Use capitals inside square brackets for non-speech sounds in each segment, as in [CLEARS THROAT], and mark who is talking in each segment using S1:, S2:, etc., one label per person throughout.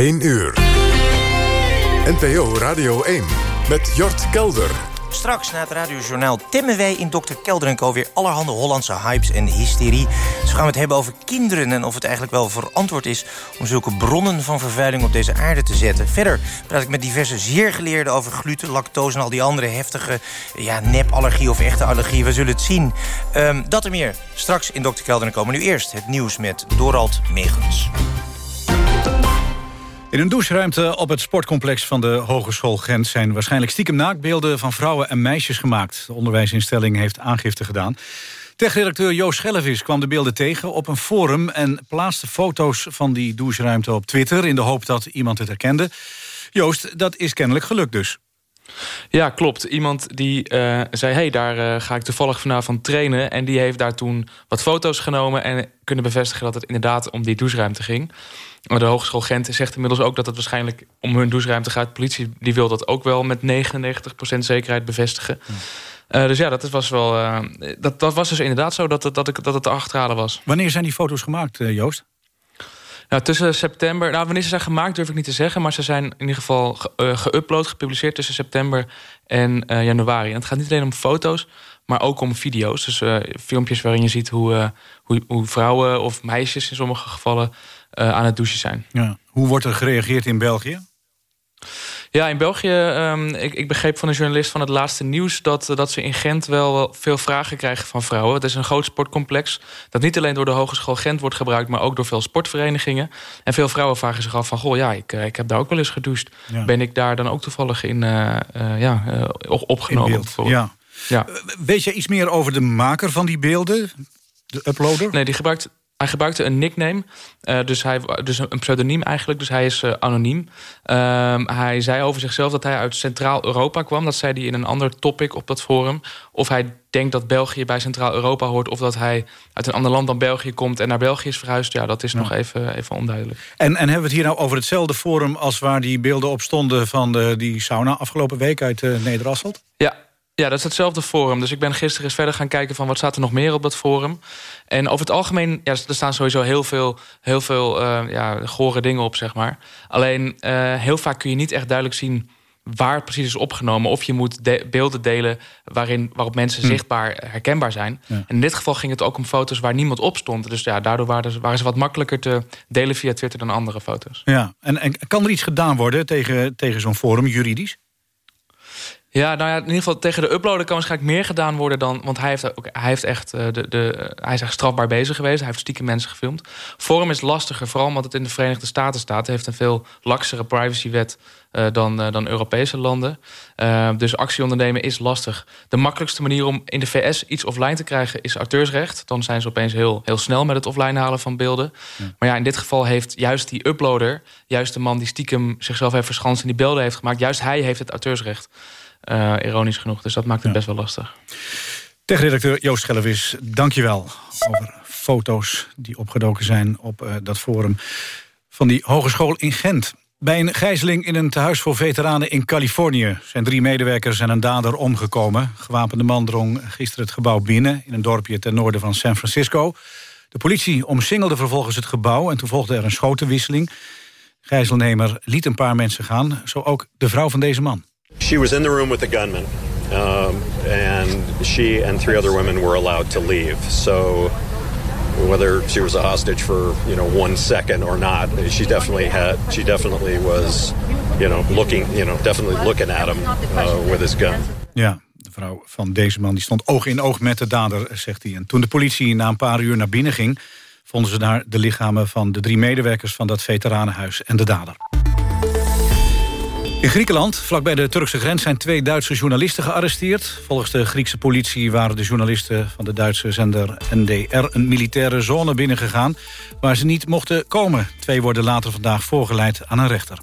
S1: 1 uur. NPO Radio 1 met Jort Kelder.
S2: Straks na het radiojournaal temmen wij in Dr. Kelder en Co. weer allerhande Hollandse hypes en hysterie. Dus gaan we het hebben over kinderen en of het eigenlijk wel verantwoord is... om zulke bronnen van vervuiling op deze aarde te zetten. Verder praat ik met diverse zeer geleerden over gluten, lactose... en al die andere heftige ja, nepallergie of echte allergie. We zullen het zien. Um, dat en meer straks in Dr. Kelder en Co. Maar nu eerst het nieuws met Dorald Megens.
S3: In een doucheruimte op het sportcomplex van de Hogeschool Gent... zijn waarschijnlijk stiekem naakbeelden van vrouwen en meisjes gemaakt. De onderwijsinstelling heeft aangifte gedaan. Tech-redacteur Joost Schellevis kwam de beelden tegen op een forum... en plaatste foto's van die doucheruimte op Twitter... in de hoop dat iemand het herkende. Joost, dat is kennelijk gelukt dus.
S4: Ja, klopt. Iemand die uh, zei, hey, daar uh, ga ik toevallig vanavond trainen. En die heeft daar toen wat foto's genomen... en kunnen bevestigen dat het inderdaad om die doucheruimte ging. Maar de Hogeschool Gent zegt inmiddels ook dat het waarschijnlijk om hun doucheruimte gaat. De politie die wil dat ook wel met 99% zekerheid bevestigen. Uh, dus ja, dat was wel. Uh, dat, dat was dus inderdaad zo dat, dat, ik, dat het te achterhalen was.
S3: Wanneer zijn die foto's gemaakt, Joost?
S4: Nou, tussen september... Nou, wanneer ze zijn gemaakt durf ik niet te zeggen... maar ze zijn in ieder geval geüpload, ge gepubliceerd... tussen september en uh, januari. En het gaat niet alleen om foto's, maar ook om video's. Dus uh, filmpjes waarin je ziet hoe, uh, hoe, hoe, vrouwen of meisjes... in sommige gevallen aan het douchen zijn.
S3: Ja. Hoe wordt er gereageerd in België?
S4: Ja, in België, um, ik, ik, begreep van een journalist van het laatste nieuws... Dat, dat ze in Gent wel veel vragen krijgen van vrouwen. Het is een groot sportcomplex dat niet alleen door de Hogeschool Gent wordt gebruikt... maar ook door veel sportverenigingen. En veel vrouwen vragen zich af van... goh, ja, ik, eh, ik heb daar ook wel eens gedoucht. Ben ik daar dan ook toevallig in uh, uh, ja, opgenomen?
S3: In ja. Ja. Weet je iets meer over de maker van die beelden? De uploader?
S4: Nee, die gebruikt hij gebruikte een nickname, uh, dus, hij, dus een pseudoniem eigenlijk. Dus hij is uh, anoniem. Uh, hij zei over zichzelf dat hij uit Centraal-Europa kwam. Dat zei hij in een ander topic op dat forum. Of hij denkt dat België bij Centraal-Europa hoort... of dat hij uit een ander land dan België komt... en naar België is verhuisd. Ja, dat is nog even, even onduidelijk.
S3: En, en hebben we het hier nou over hetzelfde forum... als waar die beelden op stonden van de, die sauna afgelopen week uit uh, Nederasselt?
S4: Ja, ja, dat is hetzelfde forum. Dus ik ben gisteren eens verder gaan kijken van wat staat er nog meer op dat forum. En over het algemeen, ja, er staan sowieso heel veel, heel veel uh, ja, gore dingen op, zeg maar. Alleen uh, heel vaak kun je niet echt duidelijk zien waar het precies is opgenomen. Of je moet de beelden delen waarin, waarop mensen hm. zichtbaar herkenbaar zijn. En in dit geval ging het ook om foto's waar niemand op stond. Dus ja, daardoor waren, waren ze wat makkelijker te delen via Twitter dan andere foto's.
S3: Ja, en, en kan er iets gedaan worden tegen, tegen zo'n forum juridisch?
S4: Ja, nou ja, in ieder geval tegen de uploader kan waarschijnlijk meer gedaan worden dan. Want hij heeft, ook, hij heeft echt uh, de, de, hij is echt strafbaar bezig geweest. Hij heeft stiekem mensen gefilmd. Forum is lastiger, vooral omdat het in de Verenigde Staten staat. Het heeft een veel laksere privacywet uh, dan, uh, dan Europese landen. dus actie ondernemen is lastig. De makkelijkste manier om in de VS iets offline te krijgen is auteursrecht. Dan zijn ze opeens heel, heel snel met het offline halen van beelden. Ja. Maar ja, in dit geval heeft juist die uploader, juist de man die stiekem zichzelf heeft verschanst en die beelden heeft gemaakt, juist hij heeft het auteursrecht. Uh, ironisch genoeg. Dus dat maakt het ja. best wel lastig.
S3: Tech-redacteur Joost Schellevis, je wel. Over foto's die opgedoken zijn op uh, dat forum van die hogeschool in Gent. Bij een gijzeling in een tehuis voor veteranen in Californië... zijn drie medewerkers en een dader omgekomen. Gewapende man drong gisteren het gebouw binnen... in een dorpje ten noorden van San Francisco. De politie omsingelde vervolgens het gebouw... en toen volgde er een schotenwisseling. Gijzelnemer liet een paar mensen gaan, zo ook de vrouw van deze man.
S5: She was in the room with the gunman, um, and she and three other women were allowed to leave. So whether she was a hostage for you know one second or not, she definitely had she definitely was you know looking you know definitely looking at him uh, with his gun.
S3: Ja, de vrouw van deze man die stond oog in oog met de dader, zegt hij. En toen de politie na een paar uur naar binnen ging, vonden ze daar de lichamen van de drie medewerkers van dat veteranenhuis en de dader. In Griekenland, vlakbij de Turkse grens, zijn twee Duitse journalisten gearresteerd. Volgens de Griekse politie waren de journalisten van de Duitse zender NDR... een militaire zone binnengegaan waar ze niet mochten komen. Twee worden later vandaag voorgeleid aan een rechter.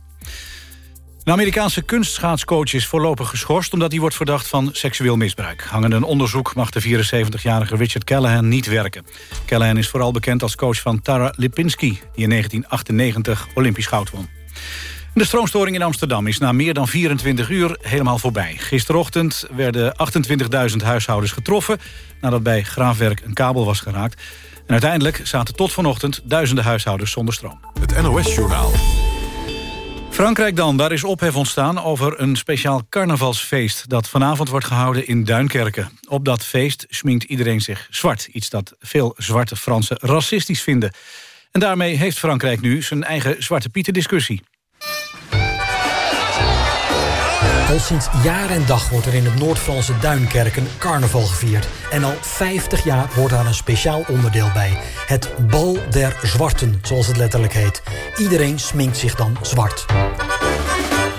S3: Een Amerikaanse kunstschaatscoach is voorlopig geschorst... omdat hij wordt verdacht van seksueel misbruik. Hangende een onderzoek mag de 74-jarige Richard Callahan niet werken. Callahan is vooral bekend als coach van Tara Lipinski... die in 1998 Olympisch goud won. De stroomstoring in Amsterdam is na meer dan 24 uur helemaal voorbij. Gisterochtend werden 28.000 huishoudens getroffen... nadat bij graafwerk een kabel was geraakt. En uiteindelijk zaten tot vanochtend duizenden huishoudens zonder stroom.
S1: Het NOS-journaal.
S3: Frankrijk dan, daar is ophef ontstaan over een speciaal carnavalsfeest... dat vanavond wordt gehouden in Duinkerken. Op dat feest schminkt iedereen zich zwart. Iets dat veel zwarte Fransen racistisch vinden. En daarmee heeft Frankrijk nu zijn eigen Zwarte Pieten
S6: Al sinds jaar en dag wordt er in het Noord-Franse Duinkerken carnaval gevierd. En al 50 jaar hoort daar een speciaal onderdeel bij. Het Bal der Zwarten, zoals het letterlijk heet. Iedereen sminkt zich dan zwart.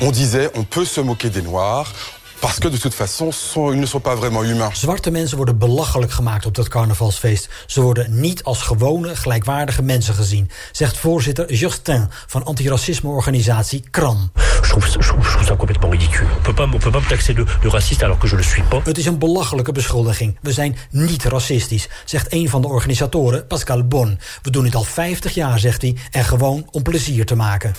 S7: On disait, on peut se moquer des noirs, Parce que de toute façon, ils ne sont pas vraiment humains.
S6: Zwarte mensen worden belachelijk gemaakt op dat carnavalsfeest. Ze worden niet als gewone, gelijkwaardige mensen gezien, zegt voorzitter Justin van antiracismeorganisatie KRAM.
S8: Je trouve, je trouve complètement ridicule. On peut pas, on me de, de raciste je le suis.
S6: Het is een belachelijke beschuldiging. We zijn niet racistisch, zegt een van de organisatoren, Pascal Bon. We doen het al 50 jaar, zegt hij, en gewoon om plezier te maken.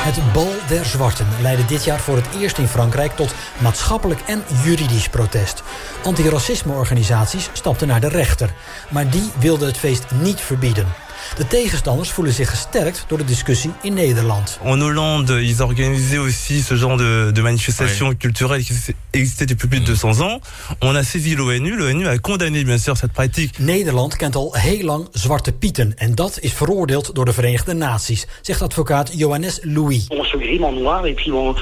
S6: Het Bal der Zwarten leidde dit jaar voor het eerst in Frankrijk tot maatschappelijk en juridisch protest. Antiracismeorganisaties stapten naar de rechter, maar die wilden het feest niet verbieden. De tegenstanders voelen zich gesterkt door de discussie in Nederland.
S9: En Hollande, ils organisaient aussi ce genre de, de manifestations oui. culturelles qui existaient depuis plus de 200 ans. On a saisi l'ONU. L'ONU a condamné bien sûr cette pratique.
S6: Nederland kent al heel lang Zwarte Pieten. En dat is veroordeeld door de Verenigde Naties, zegt advocaat Johannes Louis.
S10: On se grime en noir et puis on,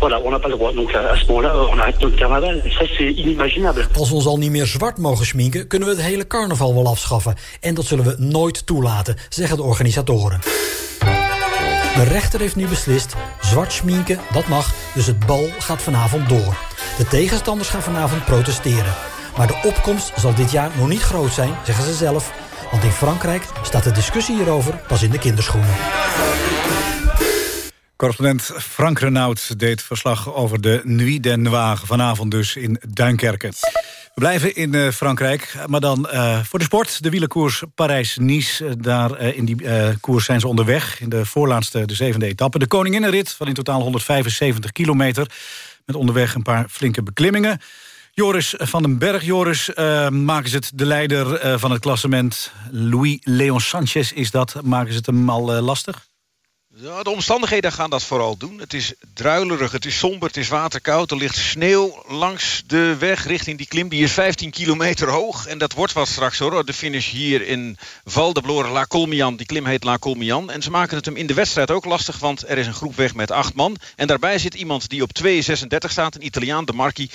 S10: voilà, on n'a pas le droit. Donc à ce moment-là, on arrête notre carnaval. Ça, c'est inimaginable.
S6: Als we ons al niet meer zwart mogen schminken, kunnen we het hele carnaval wel afschaffen. En dat zullen we nooit toelaten, zeggen de organisatoren. De rechter heeft nu beslist, zwart schminken, dat mag, dus het bal gaat vanavond door. De tegenstanders gaan vanavond protesteren. Maar de opkomst zal dit jaar nog niet groot zijn, zeggen ze zelf. Want in Frankrijk staat de discussie hierover pas in de kinderschoenen.
S3: Correspondent Frank Renaud deed verslag over de Nuit des Noirs... vanavond dus in Duinkerken. We blijven in uh, Frankrijk, maar dan uh, voor de sport. De wielerkoers Parijs-Nice. Uh, daar in die koers zijn ze onderweg. In de voorlaatste, de zevende etappe. De koninginnenrit van in totaal 175 kilometer. Met onderweg een paar flinke beklimmingen. Joris van den Berg, Joris, maken ze het de leider van het klassement. Louis Leon Sanchez is dat. Maken ze het hem al lastig?
S11: De omstandigheden gaan dat vooral doen. Het is druilerig, het is somber, het is waterkoud. Er ligt sneeuw langs de weg richting die klim. Die is 15 kilometer hoog. En dat wordt wat straks hoor. De finish hier in Val de Blore La Colmian. Die klim heet La Colmian. En ze maken het hem in de wedstrijd ook lastig. Want er is een groep weg met acht man. En daarbij zit iemand die op 2,36 staat. Een Italiaan, de Marchi.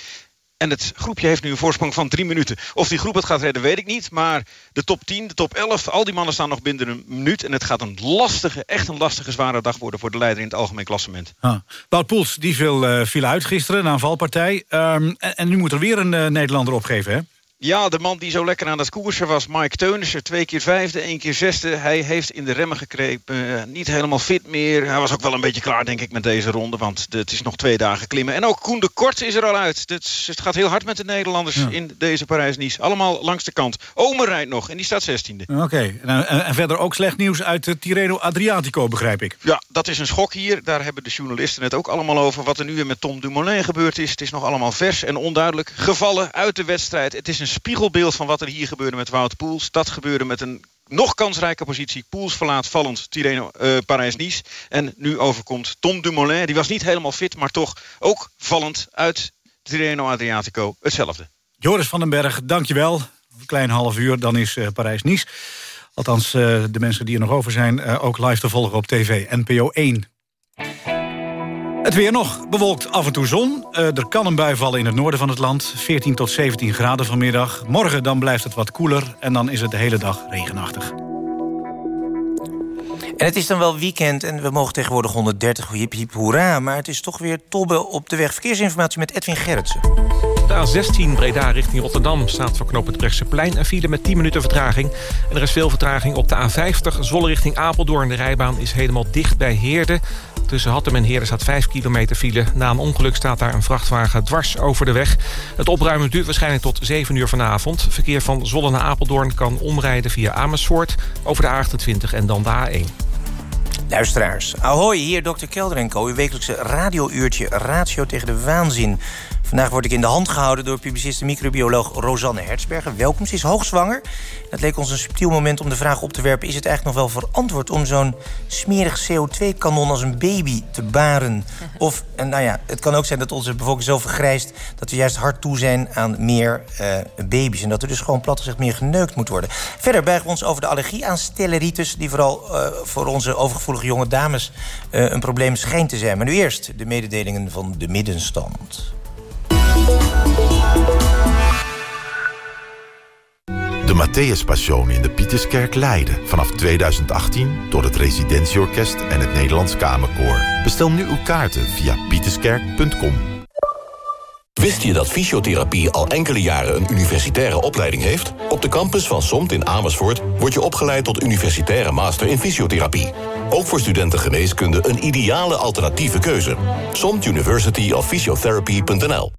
S11: En het groepje heeft nu een voorsprong van drie minuten. Of die groep het gaat redden, weet ik niet. Maar de top 10, de top 11, al die mannen staan nog binnen een minuut. En het gaat een lastige, echt een lastige, zware dag worden... voor de leider in het algemeen klassement.
S3: Ah. Poels, die viel, uh, viel uit gisteren na een valpartij. Um, en, en, nu moet er weer een uh, Nederlander opgeven, hè?
S11: Ja, de man die zo lekker aan het koersen was, Mike Teunissen. Twee keer vijfde, één keer zesde. Hij heeft in de remmen gekrepen. Uh, niet helemaal fit meer. Hij was ook wel een beetje klaar, denk ik, met deze ronde. Want het is nog twee dagen klimmen. En ook Koen de Kort is er al uit. Het, het gaat heel hard met de Nederlanders ja. in deze Parijs-Nice. Allemaal langs de kant. Omer rijdt nog en die staat zestiende.
S3: Oké, okay. en, en, verder ook slecht nieuws uit de Tirreno Adriatico, begrijp ik.
S11: Ja, dat is een schok hier. Daar hebben de journalisten het ook allemaal over. Wat er nu weer met Tom Dumoulin gebeurd is. Het is nog allemaal vers en onduidelijk. Gevallen uit de wedstrijd. Het is een spiegelbeeld van wat er hier gebeurde met Wout Poels. Dat gebeurde met een nog kansrijke positie. Poels verlaat vallend Tirreno, uh, Parijs-Nice. En nu overkomt Tom Dumoulin. Die was niet helemaal fit, maar toch ook vallend uit Tirreno Adriatico. Hetzelfde.
S3: Joris van den Berg, dankjewel. Een klein half uur, dan is uh, Parijs-Nice. Althans, uh, de mensen die er nog over zijn, ook live te volgen op tv. NPO 1. Het weer nog. Bewolkt af en toe zon. Uh, er kan een bui vallen in het noorden van het land. 14 tot 17 graden vanmiddag. Morgen dan blijft het wat koeler. En dan is het de hele dag regenachtig.
S2: En het is dan wel weekend en we mogen tegenwoordig 130 hip hip hoera. Maar het is toch weer tobben op de weg. Verkeersinformatie met Edwin Gerritsen.
S12: De A16 Breda richting Rotterdam staat voor knoop het Brechtseplein... een file met 10 minuten vertraging. En er is veel vertraging op de A50 Zwolle richting Apeldoorn. De rijbaan is helemaal dicht bij Heerde. Tussen Hattem en Heerde staat 5 kilometer file. Na een ongeluk staat daar een vrachtwagen dwars over de weg. Het opruimen duurt waarschijnlijk tot 7 uur vanavond. Verkeer van Zwolle naar Apeldoorn kan omrijden via Amersfoort... over de A28 en dan de A1.
S2: Luisteraars, ahoy, hier Dr. Kelder en Co. Uw wekelijkse radiouurtje Ratio tegen de waanzin. Vandaag word ik in de hand gehouden door publicist en microbioloog Rosanne Hertzberger. Welkom, ze is hoogzwanger. Dat leek ons een subtiel moment om de vraag op te werpen... is het eigenlijk nog wel verantwoord om zo'n smerig CO2-kanon als een baby te baren? [LAUGHS] Of, en nou ja, het kan ook zijn dat onze bevolking zo vergrijst... dat we juist hard toe zijn aan meer uh, baby's. En dat er dus gewoon plat gezegd meer geneukt moet worden. Verder buigen we ons over de allergie aan stelleritis... die vooral uh, voor onze overgevoelige jonge dames uh, een probleem schijnt te zijn. Maar nu eerst de mededelingen van de middenstand.
S13: De Matthäus Passion in de Pieterskerk Leiden. Vanaf 2018 door het Residentieorkest en het Nederlands Kamerkoor. Bestel nu uw kaarten via pieterskerk.com.
S14: Wist je dat fysiotherapie al enkele jaren een universitaire opleiding heeft? Op de campus van SOMT in Amersfoort wordt je opgeleid tot universitaire master in fysiotherapie. Ook voor studenten geneeskunde een ideale alternatieve keuze. SOMT University of Physiotherapy.nl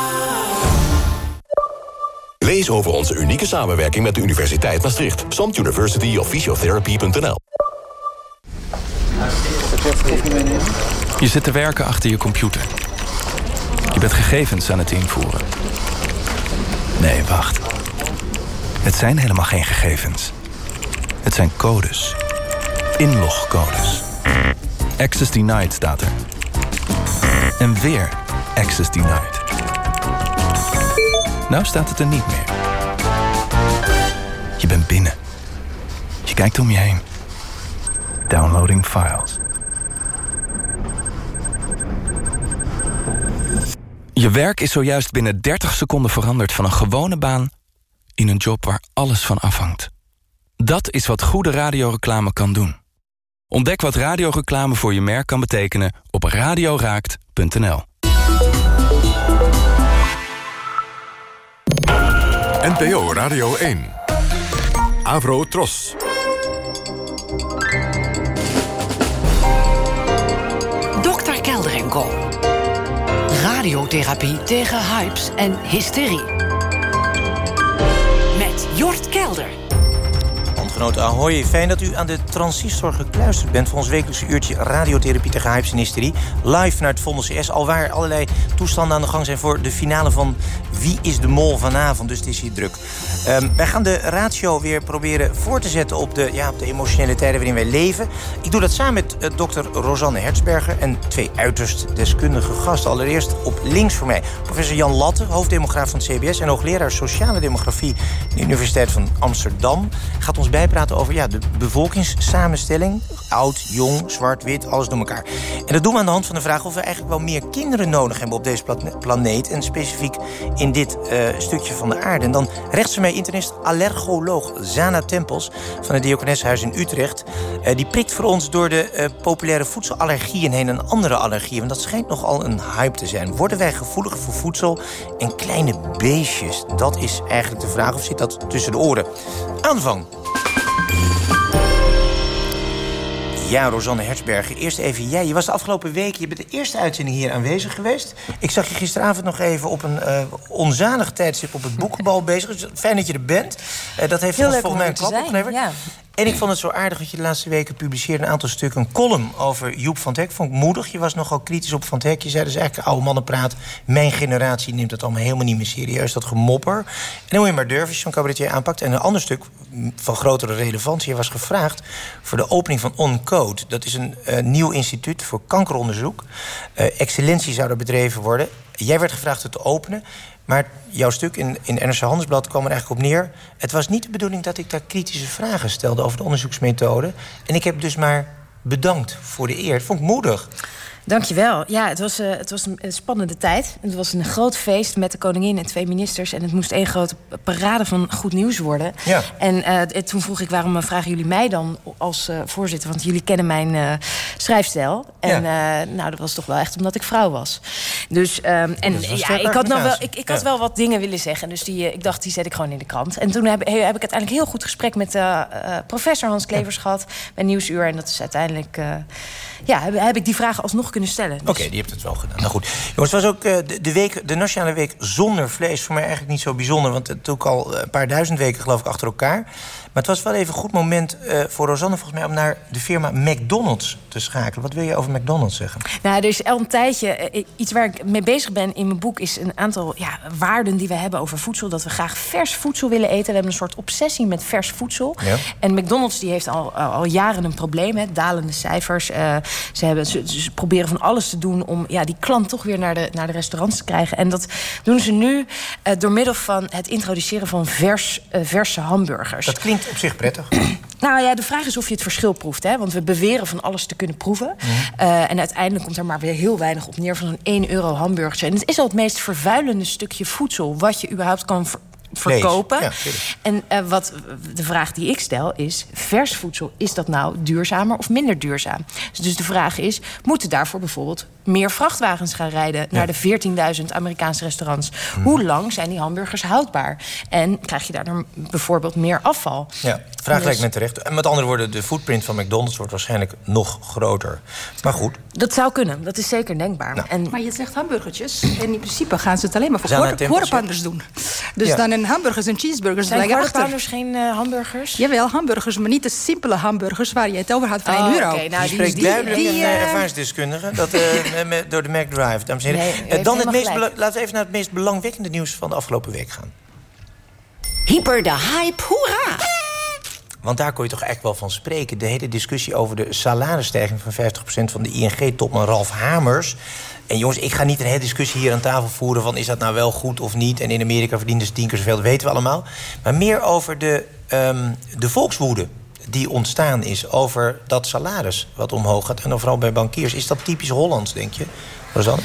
S14: Lees over onze unieke samenwerking met de Universiteit Maastricht. Samt University of Physiotherapy.nl
S15: Je zit te werken achter je computer. Je bent gegevens aan het invoeren. Nee, wacht. Het zijn helemaal geen gegevens. Het zijn codes. Inlogcodes. Access denied staat er. En weer access denied. Nou staat het er niet meer. Je bent binnen. Je kijkt om je heen. Downloading files. Je werk is zojuist binnen 30 seconden veranderd van een gewone baan in een job waar alles van afhangt. Dat is wat goede radioreclame kan doen. Ontdek wat radioreclame voor je merk kan betekenen op radioraakt.nl.
S1: NPO Radio 1. Avro Tros.
S16: Dr. Kelder. Radiotherapie tegen hypes en hysterie. Met Jort Kelder.
S2: Ahoy, fijn dat u aan de transistor gekluisterd bent... voor ons wekelijkse uurtje radiotherapie tegen hypes en hysterie. Live naar het Vondel CS, alwaar allerlei toestanden aan de gang zijn... voor de finale van Wie is de Mol vanavond, dus het is hier druk. Um, wij gaan de ratio weer proberen voor te zetten... op de, ja, op de emotionele tijden waarin wij leven. Ik doe dat samen met uh, dokter Rosanne Hertzberger... en twee uiterst deskundige gasten. Allereerst op links voor mij professor Jan Latte... hoofddemograaf van het CBS en hoogleraar sociale demografie... aan de Universiteit van Amsterdam. Gaat ons bijpraten over ja, de bevolkingssamenstelling. Oud, jong, zwart, wit, alles door elkaar. En dat doen we aan de hand van de vraag of we eigenlijk wel meer kinderen nodig hebben op deze planeet. En specifiek in dit uh, stukje van de aarde. En dan rechts van mij internist allergoloog Zana Tempels van het Diakoneshuis in Utrecht. Uh, die prikt voor ons door de uh, populaire voedselallergieën heen en andere allergieën. Want dat schijnt nogal een hype te zijn. Worden wij gevoeliger voor voedsel en kleine beestjes? Dat is eigenlijk de vraag of zit dat tussen de oren. Aanvang. Ja, Rosanne Hertzberger. Eerst even jij. Je was de afgelopen week, je bent de eerste uitzending hier aanwezig geweest. Ik zag je gisteravond nog even op een uh, onzalig tijdstip op het boekenbal bezig. Dus fijn dat je er bent. Uh, dat heeft ons volgens mij een klap opgeleverd. Ja. En ik vond het zo aardig dat je de laatste weken publiceerde... een aantal stukken, een column over Joep van het Hek. Vond ik moedig. Je was nogal kritisch op Van het. Je zei dus eigenlijk oude mannenpraat. Mijn generatie neemt dat allemaal helemaal niet meer serieus. Dat gemopper. En dan moet je maar durven als je zo'n cabaretier aanpakt. En een ander stuk van grotere relevantie. Was gevraagd voor de opening van OnCode. Dat is een uh, nieuw instituut voor kankeronderzoek. Uh, excellentie zou er bedreven worden. Jij werd gevraagd het te openen. Maar jouw stuk in, in NRC Handelsblad kwam er eigenlijk op neer... het was niet de bedoeling dat ik daar kritische vragen stelde... over de onderzoeksmethode. En ik heb dus maar bedankt voor de eer. Dat vond ik moedig.
S17: Dankjewel. Ja, het was, uh, het was een spannende tijd. Het was een groot feest met de koningin en twee ministers. En het moest één grote parade van goed nieuws worden.
S2: Ja.
S17: En uh, toen vroeg ik, waarom vragen jullie mij dan als uh, voorzitter? Want jullie kennen mijn schrijfstijl. En
S2: ja.
S17: nou, dat was toch wel echt omdat ik vrouw was. Dus, um, en ja, ik had, nog wel, ik, ik had wel wat dingen willen zeggen. Dus die, ik dacht, die zet ik gewoon in de krant. En toen heb, heb ik uiteindelijk heel goed gesprek met professor Hans Klevers gehad... bij Nieuwsuur. En dat is uiteindelijk... ja, heb, heb ik die vragen alsnog kunnen stellen. Dus.
S2: Oké, okay, die hebt het wel gedaan. Nou goed. Jongens, het was ook uh, de, week, de Nationale Week zonder vlees. Voor mij eigenlijk niet zo bijzonder, want het ook al een paar duizend weken geloof ik achter elkaar. Maar het was wel even een goed moment uh, voor Rosanne volgens mij... om naar de firma McDonald's te schakelen. Wat wil je over McDonald's zeggen?
S17: Nou, er is al een tijdje... Uh, iets waar ik mee bezig ben in mijn boek... is een aantal ja, waarden die we hebben over voedsel. Dat we graag vers voedsel willen eten. We hebben een soort obsessie met vers voedsel.
S2: Ja.
S17: En McDonald's die heeft al, al, al jaren een probleem. Hè, dalende cijfers. Uh, ze, hebben, ze, ze, proberen van alles te doen... om ja, die klant toch weer naar de, naar de restaurants te krijgen. En dat doen ze nu door middel van het introduceren van vers, verse hamburgers.
S2: Dat klinkt op zich prettig. [CLEARS THROAT]
S17: Nou ja, de vraag is of je het verschil proeft. Hè? Want we beweren van alles te kunnen proeven.
S2: Mhm.
S17: Uh, en uiteindelijk komt er maar weer heel weinig op neer van een 1 euro hamburgertje. En het is al het meest vervuilende stukje voedsel wat je überhaupt kan ver verkopen.
S2: Ja,
S17: en uh, wat de vraag die ik stel is: vers voedsel, is dat nou duurzamer of minder duurzaam? Dus de vraag is: moeten daarvoor bijvoorbeeld meer vrachtwagens gaan rijden naar de 14.000 Amerikaanse restaurants?
S2: Mhm.
S17: Hoe lang zijn die hamburgers houdbaar? En krijg je daardoor bijvoorbeeld meer afval?
S2: Ja, de vraag
S17: Dus-
S2: lijkt me terecht. En met andere woorden, de footprint van McDonald's wordt waarschijnlijk nog groter. Maar goed,
S17: Dat zou kunnen, dat is zeker denkbaar. En
S18: Maar je zegt hamburgertjes. En in principe gaan ze het alleen maar voor
S2: Zijn er
S18: quarter,
S2: tempels,
S18: quarterpounders doen. Dus
S17: Ja.
S18: dan een hamburgers en cheeseburgers
S17: Zijn
S18: liggen achter.
S17: quarterpounders geen eh, hamburgers?
S18: Jawel, hamburgers, maar niet de simpele hamburgers waar je het over had van
S17: Oh,
S18: 1 euro.
S17: oké, nou,
S2: je spreekt
S18: die-
S2: duidelijk
S18: die,
S2: een
S18: eh,
S2: uh, ervaringsdeskundige. Dat, eh, [LAUGHS] door de McDrive, dames en heren.
S17: Nee,
S2: Eh, dan het meest laten we even naar het meest belangwekkende nieuws van de afgelopen week gaan.
S16: Hyper de hype, hoera!
S2: Want daar kon je toch echt wel van spreken. De hele discussie over de salarisstijging van 50% van de ING-topman Ralf Hamers. En jongens, ik ga niet een hele discussie hier aan tafel voeren... van is dat nou wel goed of niet. En in Amerika verdienen ze tien keer zoveel, dat weten we allemaal. Maar meer over de, ehm, de volkswoede die ontstaan is over dat salaris wat omhoog gaat. En dan vooral bij bankiers. Is dat typisch Hollands, denk je, Rosanne?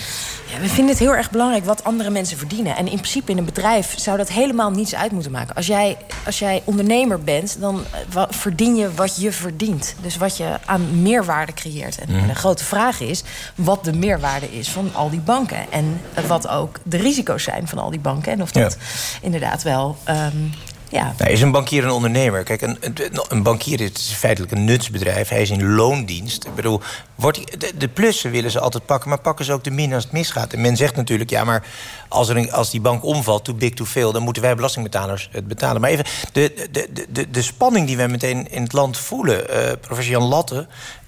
S17: Ja, we vinden het heel erg belangrijk wat andere mensen verdienen. En in principe in een bedrijf zou dat helemaal niets uit moeten maken. Als jij, als jij ondernemer bent, dan eh, verdien je wat je verdient. Dus wat je aan meerwaarde creëert. En,
S2: Mhm.
S17: de grote vraag is wat de meerwaarde is van al die banken. En wat ook de risico's zijn van al die banken. En of dat inderdaad wel... ehm,
S2: Nou, is een bankier een ondernemer? Kijk, een, een, bankier is feitelijk een nutsbedrijf. Hij is in loondienst. Ik bedoel, wordt de, plussen willen ze altijd pakken... maar pakken ze ook de min als het misgaat. En men zegt natuurlijk, ja, maar als, er als die bank omvalt... too big, too veel, dan moeten wij belastingbetalers het betalen. Maar even, de, de, de, de, de spanning die wij meteen in het land voelen... eh professor Jan Latte...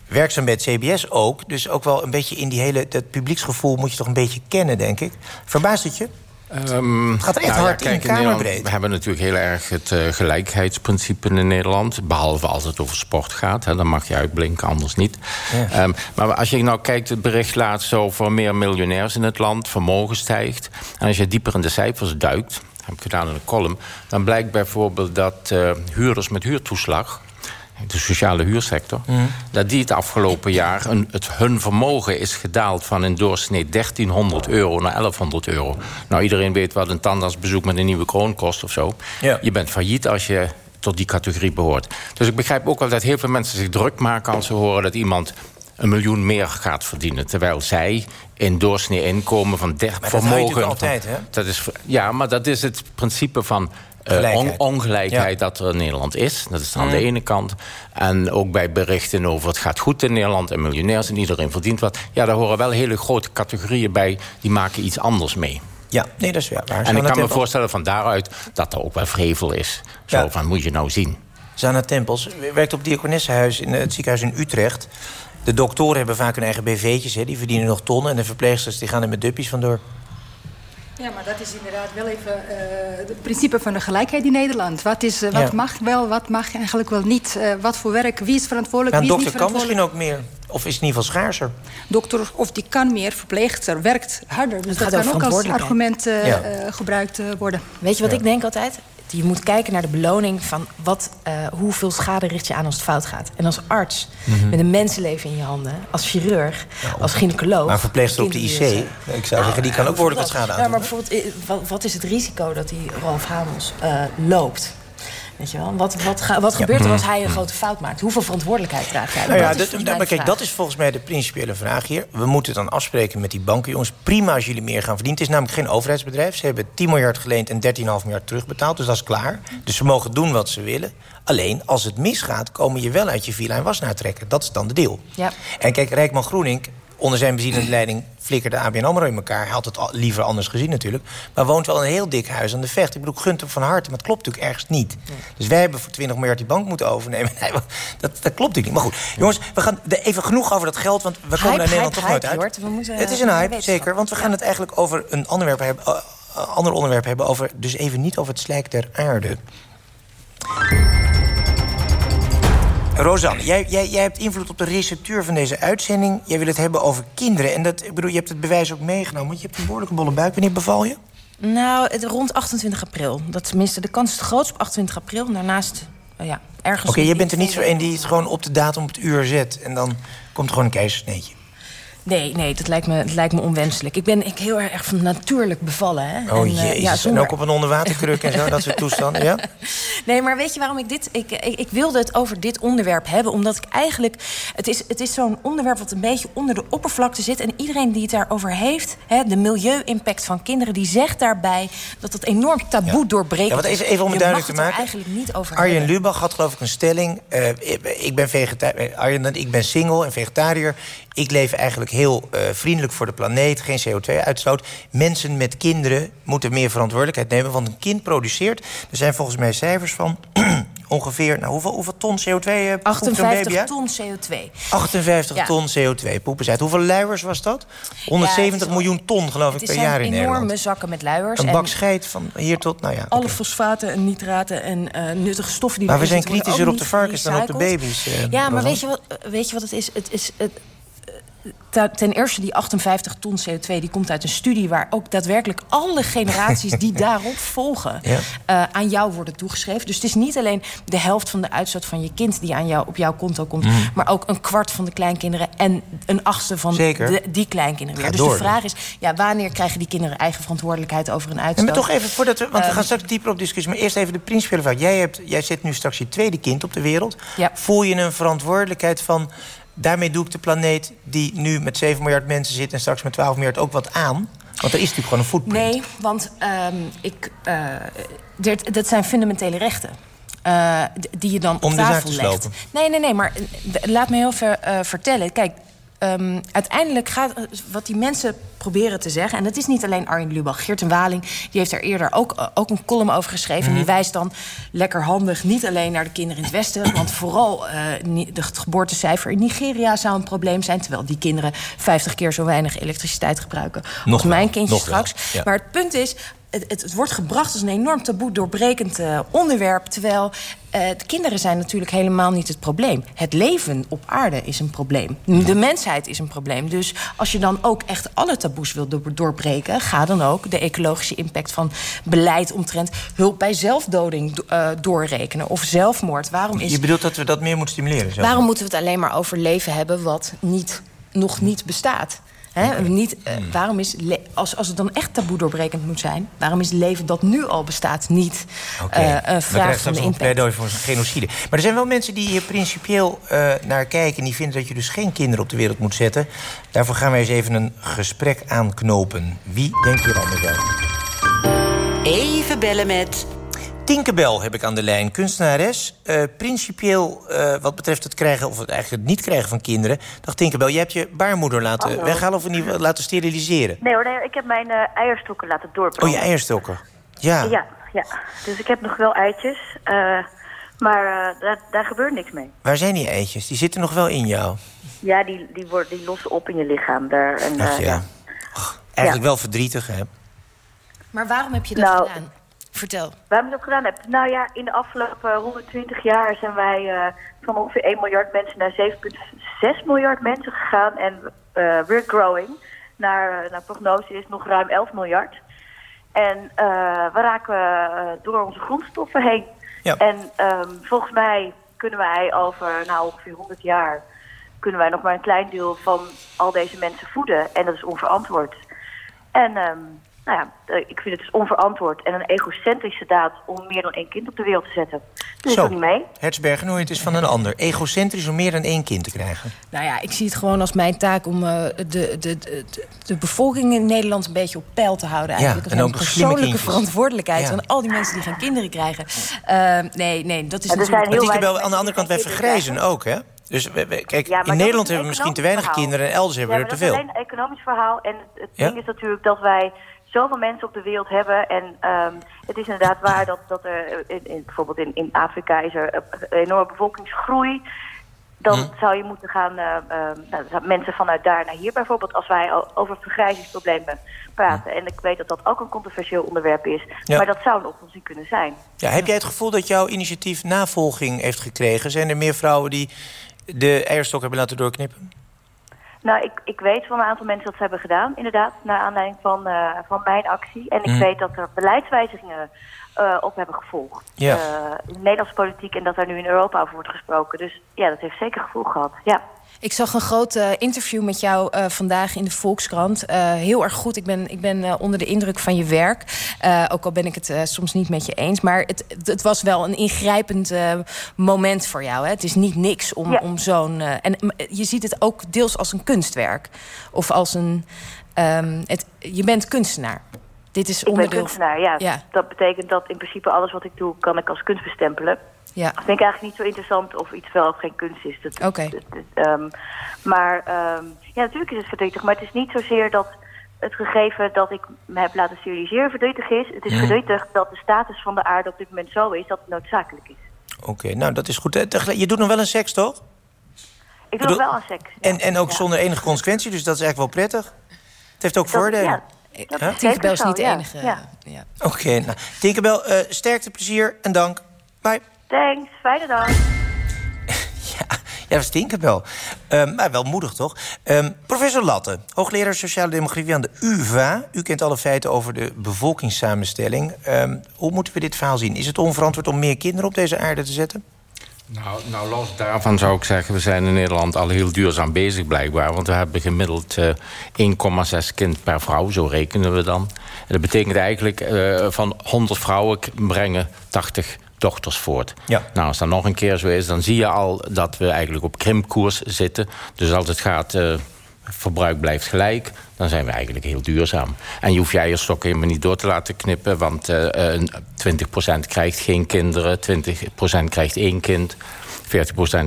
S2: Werkzaam bij het CBS ook. Dus ook wel een beetje in die hele... dat publieksgevoel moet je toch een beetje kennen, denk ik. Verbaast het je?
S19: Ehm,
S2: Het gaat echt
S19: nou ja,
S2: hard in
S19: kijk, Nederland-
S2: kamerbreed.
S19: We hebben natuurlijk heel erg het eh, gelijkheidsprincipe in Nederland. Behalve als het over sport gaat. Hè, dan mag je uitblinken, anders niet.
S2: Ja.
S19: Ehm, maar als je nou kijkt, het bericht laatst over meer miljonairs in het land. Vermogen stijgt. En als je dieper in de cijfers duikt, heb ik gedaan in een column... dan blijkt bijvoorbeeld dat eh, huurders met huurtoeslag... de sociale huursector...
S2: Mhm.
S19: dat die het afgelopen jaar... Een, het, hun vermogen is gedaald van in doorsnee 1300 euro naar 1100 euro. Nou, iedereen weet wat een tandartsbezoek met een nieuwe kroon kost of zo. Je bent failliet als je tot die categorie behoort. Dus ik begrijp ook wel dat heel veel mensen zich druk maken... als ze horen dat iemand een miljoen meer gaat verdienen. Terwijl zij in doorsnee inkomen van 30
S2: Maar dat hou je
S19: vermogen...
S2: natuurlijk altijd, hè?
S19: Dat is, ja, maar dat is het principe van. On- ongelijkheid dat er in Nederland is. Dat is aan
S2: Mm.
S19: de ene kant. En ook bij berichten over het gaat goed in Nederland... en miljonairs en iedereen verdient wat. Ja, daar horen wel hele grote categorieën bij... die maken iets anders mee.
S2: Ja, nee, dat is waar. waar.
S19: En ik kan me voorstellen van daaruit dat er ook wel vrevel is. Zo
S2: Ja.
S19: van, moet je nou zien.
S2: Zana Tempels werkt op het Diakonessenhuis in het ziekenhuis in Utrecht. De doktoren hebben vaak hun eigen BV'tjes, hè, die verdienen nog tonnen. En de verpleegsters die gaan er met duppies vandoor.
S18: Ja, maar dat is inderdaad wel even eh, het principe van de gelijkheid in Nederland. Wat, is, eh, wat
S2: Ja.
S18: mag wel, wat mag eigenlijk wel niet? Eh, wat voor werk, wie is verantwoordelijk,
S2: Ja, een
S18: wie is niet
S2: dokter kan
S18: verantwoordelijk?
S2: misschien ook meer. Of is het in ieder geval schaarser.
S18: Dokter of die kan meer, verpleegster werkt harder. Dus dat kan ook als argument eh,
S2: Ja.
S18: eh, gebruikt eh, worden.
S17: Weet je wat
S2: Ja.
S17: ik denk altijd? Je moet kijken naar de beloning van wat, uh, hoeveel schade richt je aan als het fout gaat. En als arts, mhm. met een mensenleven in je handen, als chirurg, als gynaecoloog.
S2: Maar verpleegster op de IC, ik zou zeggen, die kan ook behoorlijk wat schade aan.
S17: Ja, maar bijvoorbeeld, wat, wat, is het risico dat die Rolf Hamels loopt? Weet je wel? Wat, wat, wat gebeurt er als hij een grote fout maakt? Hoeveel verantwoordelijkheid draagt hij?
S2: Nou ja, dat, maar kijk, dat is volgens mij de principiële vraag hier. We moeten dan afspreken met die banken. Jongens, prima als jullie meer gaan verdienen. Het is namelijk geen overheidsbedrijf. Ze hebben 10 miljard geleend en 13,5 miljard terugbetaald. Dus dat is klaar. Dus ze mogen doen wat ze willen. Alleen, als het misgaat, komen je wel uit je villa en wasnaar trekken. Dat is dan de deal. Ja. En kijk, Rijkman Groening onder zijn bezielende leiding flikkerde ABN AMRO in elkaar. Hij had het liever anders gezien natuurlijk. Maar woont wel een heel dik huis aan de vecht. Ik bedoel, gunt hem van harte, maar het klopt natuurlijk ergens niet. Dus wij hebben voor 20 miljard die bank moeten overnemen. [LAUGHS] Nee, dat, dat klopt natuurlijk niet. Maar goed, jongens, we gaan even genoeg over dat geld... want we komen naar Nederland toch nooit uit. het is een hype, zeker. Want we gaan het eigenlijk over een onderwerp hebben, uh, ander onderwerp hebben... Over, dus even niet over het slijk der aarde. Rosanne, jij, jij, jij hebt invloed op de receptuur van deze uitzending. Jij wil het hebben over kinderen. En dat, ik bedoel, je hebt het bewijs ook meegenomen. Want je hebt een behoorlijke bolle buik. Wanneer beval je?
S17: Nou, het, rond 28 april. Dat tenminste, de kans is het grootst op 28 april. Daarnaast, oh ja, ergens...
S2: Oké, je bent er niet zo een die het gewoon op de datum op het uur zet... en dan komt er gewoon een keizersneetje.
S17: Nee, nee, dat lijkt me, dat lijkt me onwenselijk. Ik ben ik heel erg van natuurlijk bevallen. Hè?
S2: Oh en, uh, ja, zonder... En ook op een onderwaterkruk en zo, dat soort toestanden, ja? [LAUGHS]
S17: Nee, maar weet je waarom ik dit... Ik, ik, ik, wilde het over dit onderwerp hebben, omdat ik eigenlijk... Het is, het is zo'n onderwerp wat een beetje onder de oppervlakte zit... en iedereen die het daarover heeft, hè, de milieu-impact van kinderen... die zegt daarbij dat het enorm taboe ja. doorbreekt. Ja,
S2: wat even, even om het duidelijk te maken.
S17: eigenlijk niet over
S2: Arjen Lubach had geloof ik een stelling. Uh, ik ben vegetariër, Arjen, ik ben single en vegetariër. Ik leef eigenlijk heel uh, vriendelijk voor de planeet, geen CO2-uitstoot. Mensen met kinderen moeten meer verantwoordelijkheid nemen, want een kind produceert. Er zijn volgens mij cijfers van [CLEARS THROAT] ongeveer, nou, hoeveel, hoeveel ton CO2 uh,
S17: 58 baby ton CO2.
S2: 58 ja. ton CO2 poepen ze uit. Hoeveel luiers was dat? 170 ja, miljoen ton, geloof ik, per jaar in Nederland.
S17: enorme zakken met luiers.
S2: Een bak scheid van hier tot, nou ja.
S17: Alle okay. fosfaten en nitraten en uh, nuttige stoffen die
S2: Maar we zijn kritischer op de varkens dan op de baby's. Uh,
S17: ja, maar weet je, wat, weet je wat het is? Het is het, ten eerste die 58 ton CO2 die komt uit een studie waar ook daadwerkelijk alle generaties die [LAUGHS] daarop volgen uh, aan jou worden toegeschreven. Dus het is niet alleen de helft van de uitstoot van je kind die aan jou, op jouw konto komt, mm. maar ook een kwart van de kleinkinderen en een achtste van de, die kleinkinderen weer. Dus door, de vraag is, ja, wanneer krijgen die kinderen eigen verantwoordelijkheid over een uitstoot?
S2: maar toch even voordat we, want we gaan straks dieper op discussie, maar eerst even de principiële vraag. Jij, hebt, jij zet nu straks je tweede kind op de wereld. Voel je een verantwoordelijkheid van daarmee doe ik de planeet die nu met 7 miljard mensen zit... en straks met 12 miljard ook wat aan? Want er is natuurlijk gewoon een footprint.
S17: Nee, want um, ik, uh, dit, dat zijn fundamentele rechten. Uh, die je dan op
S2: Om
S17: tafel
S2: legt.
S17: Nee, nee, nee, maar laat me heel even uh, vertellen. Kijk, um, uiteindelijk gaat wat die mensen proberen te zeggen... en dat is niet alleen Arjen Lubach. Geert en Waling die heeft er eerder ook, uh, ook een column over geschreven... Mm. en die mhm. wijst dan lekker handig niet alleen naar de kinderen in het Westen... [CLEARS THROAT] want vooral uh, de geboortecijfer in Nigeria zou een probleem zijn... terwijl die kinderen 50 keer zo weinig elektriciteit gebruiken... Nog als mijn kindje straks. Ja. Maar het punt is, het, het, het, wordt gebracht als een enorm taboe doorbrekend uh, onderwerp. Terwijl uh, de kinderen zijn natuurlijk helemaal niet het probleem. Het leven op aarde is een probleem. De mensheid is een probleem. Dus als je dan ook echt alle taboes wil doorbreken... ga dan ook de ecologische impact van beleid omtrent hulp bij zelfdoding uh, doorrekenen. Of zelfmoord. Waarom is,
S2: je bedoelt dat we dat meer moeten stimuleren? Zo?
S17: Waarom moeten we het alleen maar over leven hebben wat niet, nog niet bestaat? He, niet, uh, waarom is als, als het dan echt taboe doorbrekend moet zijn... waarom is leven dat nu al bestaat niet okay. uh, een vraag van de impact?
S2: pleidooi voor genocide. Maar er zijn wel mensen die hier principieel uh, naar kijken... en die vinden dat je dus geen kinderen op de wereld moet zetten. Daarvoor gaan wij eens even een gesprek aanknopen. Wie denkt hier anders over?
S16: Even bellen met
S2: Tinkerbell heb ik aan de lijn, kunstenares. Uh, principieel, uh, wat betreft het krijgen, of het eigenlijk het niet krijgen van kinderen. Dag Tinkerbell, je hebt je baarmoeder laten Hallo. weghalen of in ieder laten steriliseren.
S20: Nee hoor, nee, ik heb mijn uh, eierstokken laten doorbreken.
S2: Oh, je eierstokken. Ja.
S20: Ja, ja. Dus ik heb nog wel eitjes. maar daar, daar gebeurt niks mee.
S2: Waar zijn die eitjes? Die zitten nog wel in jou?
S20: Ja, die, die, worden, die lossen op in je lichaam. Daar, en,
S2: Ach, ja. Och, eigenlijk ja. wel verdrietig, hè?
S17: Maar waarom heb je dat nou, gedaan? Vertel.
S20: Waarom ik dat gedaan heb? Nou ja, in de afgelopen 120 jaar zijn wij uh, van ongeveer 1 miljard mensen naar 7,6 miljard mensen gegaan. En uh, we're growing. Naar, naar prognose is nog ruim 11 miljard. En we raken door onze grondstoffen heen. Ja. En ehm, volgens mij kunnen wij over nou, ongeveer 100 jaar... kunnen wij nog maar een klein deel van al deze mensen voeden. En dat is onverantwoord. En um, nou ja, eh, ik vind het dus onverantwoord en een egocentrische daad om meer dan één kind op de wereld te zetten. Dus Zo, ik niet mee.
S2: Hertzbergen, hoe het is van een ander. Egocentrisch om meer dan één kind te krijgen.
S17: Nou ja, ik zie het gewoon als mijn taak om uh, de, de, de, de, bevolking in Nederland een beetje op peil te houden. Eigenlijk.
S2: Ja, en ook
S17: een persoonlijke verantwoordelijkheid van al die mensen die geen kinderen krijgen. Uh, nee, nee, dat is natuurlijk...
S2: Maar Tinkerbell, aan de andere kant, wij vergrijzen ook, hè? Dus kijk, in Nederland hebben we misschien te weinig kinderen... en elders hebben we er te veel.
S20: dat is alleen een economisch verhaal. En het ding is natuurlijk dat wij zoveel mensen op de wereld hebben. En um, het is inderdaad waar dat, dat er in, in, bijvoorbeeld in, in Afrika is er een enorme bevolkingsgroei. Dan hm. zou je moeten gaan, uh, uh, nou, mensen vanuit daar naar hier bijvoorbeeld, als wij over vergrijzingsproblemen praten. En ik weet dat dat ook een controversieel onderwerp is. Maar dat zou een oplossing kunnen zijn.
S2: Ja, heb jij het gevoel dat jouw initiatief navolging heeft gekregen? Zijn er meer vrouwen die de eierstok hebben laten doorknippen?
S20: Nou, ik, ik weet van een aantal mensen dat ze hebben gedaan, inderdaad, naar aanleiding van, uh, van mijn actie. En ik mhm. weet dat er beleidswijzigingen uh, op hebben gevolgd ja. uh, in de Nederlandse politiek en dat er nu in Europa over wordt gesproken. Dus ja, dat heeft zeker gevolg gehad, ja.
S17: Ik zag een groot uh, interview met jou uh, vandaag in de Volkskrant. Uh, heel erg goed. Ik ben, ik ben onder de indruk van je werk. ook al ben ik het soms niet met je eens. Maar het, het was wel een ingrijpend moment voor jou. Hè? Het is niet niks om, ja. om zo'n... en je ziet het ook deels als een kunstwerk. Of als een... Um, het, je bent kunstenaar. Dit is
S20: ik onderdeel... ben kunstenaar, ja. ja. Dat betekent dat in principe alles wat ik doe... kan ik als kunst bestempelen. Ja. Dat vind ik eigenlijk niet zo interessant of iets wel of geen kunst is.
S17: Oké. Okay.
S20: Um, maar um, ja, natuurlijk is het verdrietig. Maar het is niet zozeer dat het gegeven dat ik me heb laten steriliseren verdrietig is. Het is mm. verdrietig dat de status van de aarde op dit moment zo is dat het noodzakelijk is.
S2: Oké, okay, nou dat is goed. Je doet nog wel een seks, toch?
S20: Ik doe nog wel een seks.
S2: En, en ook ja. zonder enige consequentie, dus dat is eigenlijk wel prettig. Het heeft ook dat, voordelen.
S17: Ja, Tinkerbell is niet de enige. Ja.
S2: Ja. Oké, okay, nou, Tinkerbell, uh, sterkte, plezier en dank. Bye.
S20: Thanks, fijne dag. [LAUGHS]
S2: ja, ja, dat is Tinkerbell. Um, maar wel moedig, toch? Um, professor Latte, hoogleraar sociale demografie aan de UvA. U kent alle feiten over de bevolkingssamenstelling. Um, hoe moeten we dit verhaal zien? Is het onverantwoord om meer kinderen op deze aarde te zetten?
S19: Nou, nou, los daarvan zou ik zeggen... we zijn in Nederland al heel duurzaam bezig blijkbaar. Want we hebben gemiddeld uh, eh, 1,6 kind per vrouw, zo rekenen we dan. En dat betekent eigenlijk uh, van 100 vrouwen brengen 80 dochters voort. Ja. Nou, als dat nog een keer zo is, dan zie je al dat we eigenlijk op krimpkoers zitten. Dus als het gaat, uh, verbruik blijft gelijk, dan zijn we eigenlijk heel duurzaam. En je hoeft je eierstok helemaal niet door te laten knippen... want uh, uh, 20% krijgt geen kinderen, 20% krijgt één kind... 40%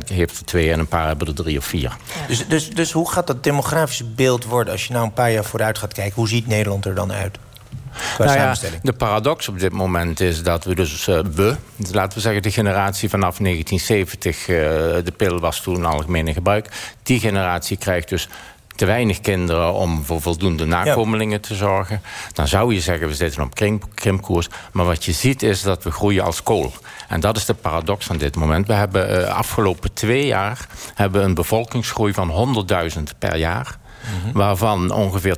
S19: heeft er twee en een paar hebben er drie of vier.
S2: Ja. Dus, dus, dus hoe gaat dat demografische beeld worden... als je nou een paar jaar vooruit gaat kijken? Hoe ziet Nederland er dan uit?
S19: Nou ja, de paradox op dit moment is dat we dus, uh, we, laten we zeggen de generatie vanaf 1970, uh, de pil was toen algemeen in gebruik, die generatie krijgt dus te weinig kinderen om voor voldoende nakomelingen ja. te zorgen. Dan zou je zeggen, we zitten op krimp, krimpkoers. Maar wat je ziet is dat we groeien als kool. En dat is de paradox van dit moment. We hebben uh, afgelopen twee jaar hebben een bevolkingsgroei van 100.000 per jaar. -hmm. Waarvan ongeveer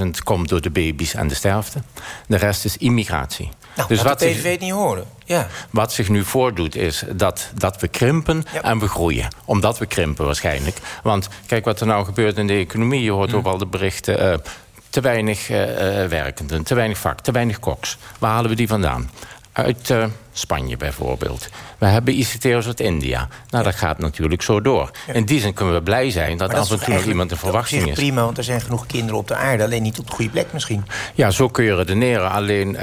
S19: 20.000 komt door de baby's en de sterfte. De rest is immigratie.
S2: Nou, dus wat de PVV zich, niet horen. Ja.
S19: Wat zich nu voordoet is dat, dat we krimpen ja. en we groeien. Omdat we krimpen waarschijnlijk. Want kijk wat er nou gebeurt in de economie. Je hoort mm. ook al de berichten... Uh, te weinig uh, werkenden, te weinig vak, te weinig koks. Waar halen we die vandaan? Uit uh, Spanje bijvoorbeeld. We hebben ICT'ers uit India. Nou, dat gaat natuurlijk zo door. In die zin kunnen we blij zijn dat af en toe nog iemand een verwachting is.
S2: prima, want er zijn genoeg kinderen op de aarde. Alleen niet op de goede plek misschien.
S19: Ja, zo kun je redeneren. Alleen uh,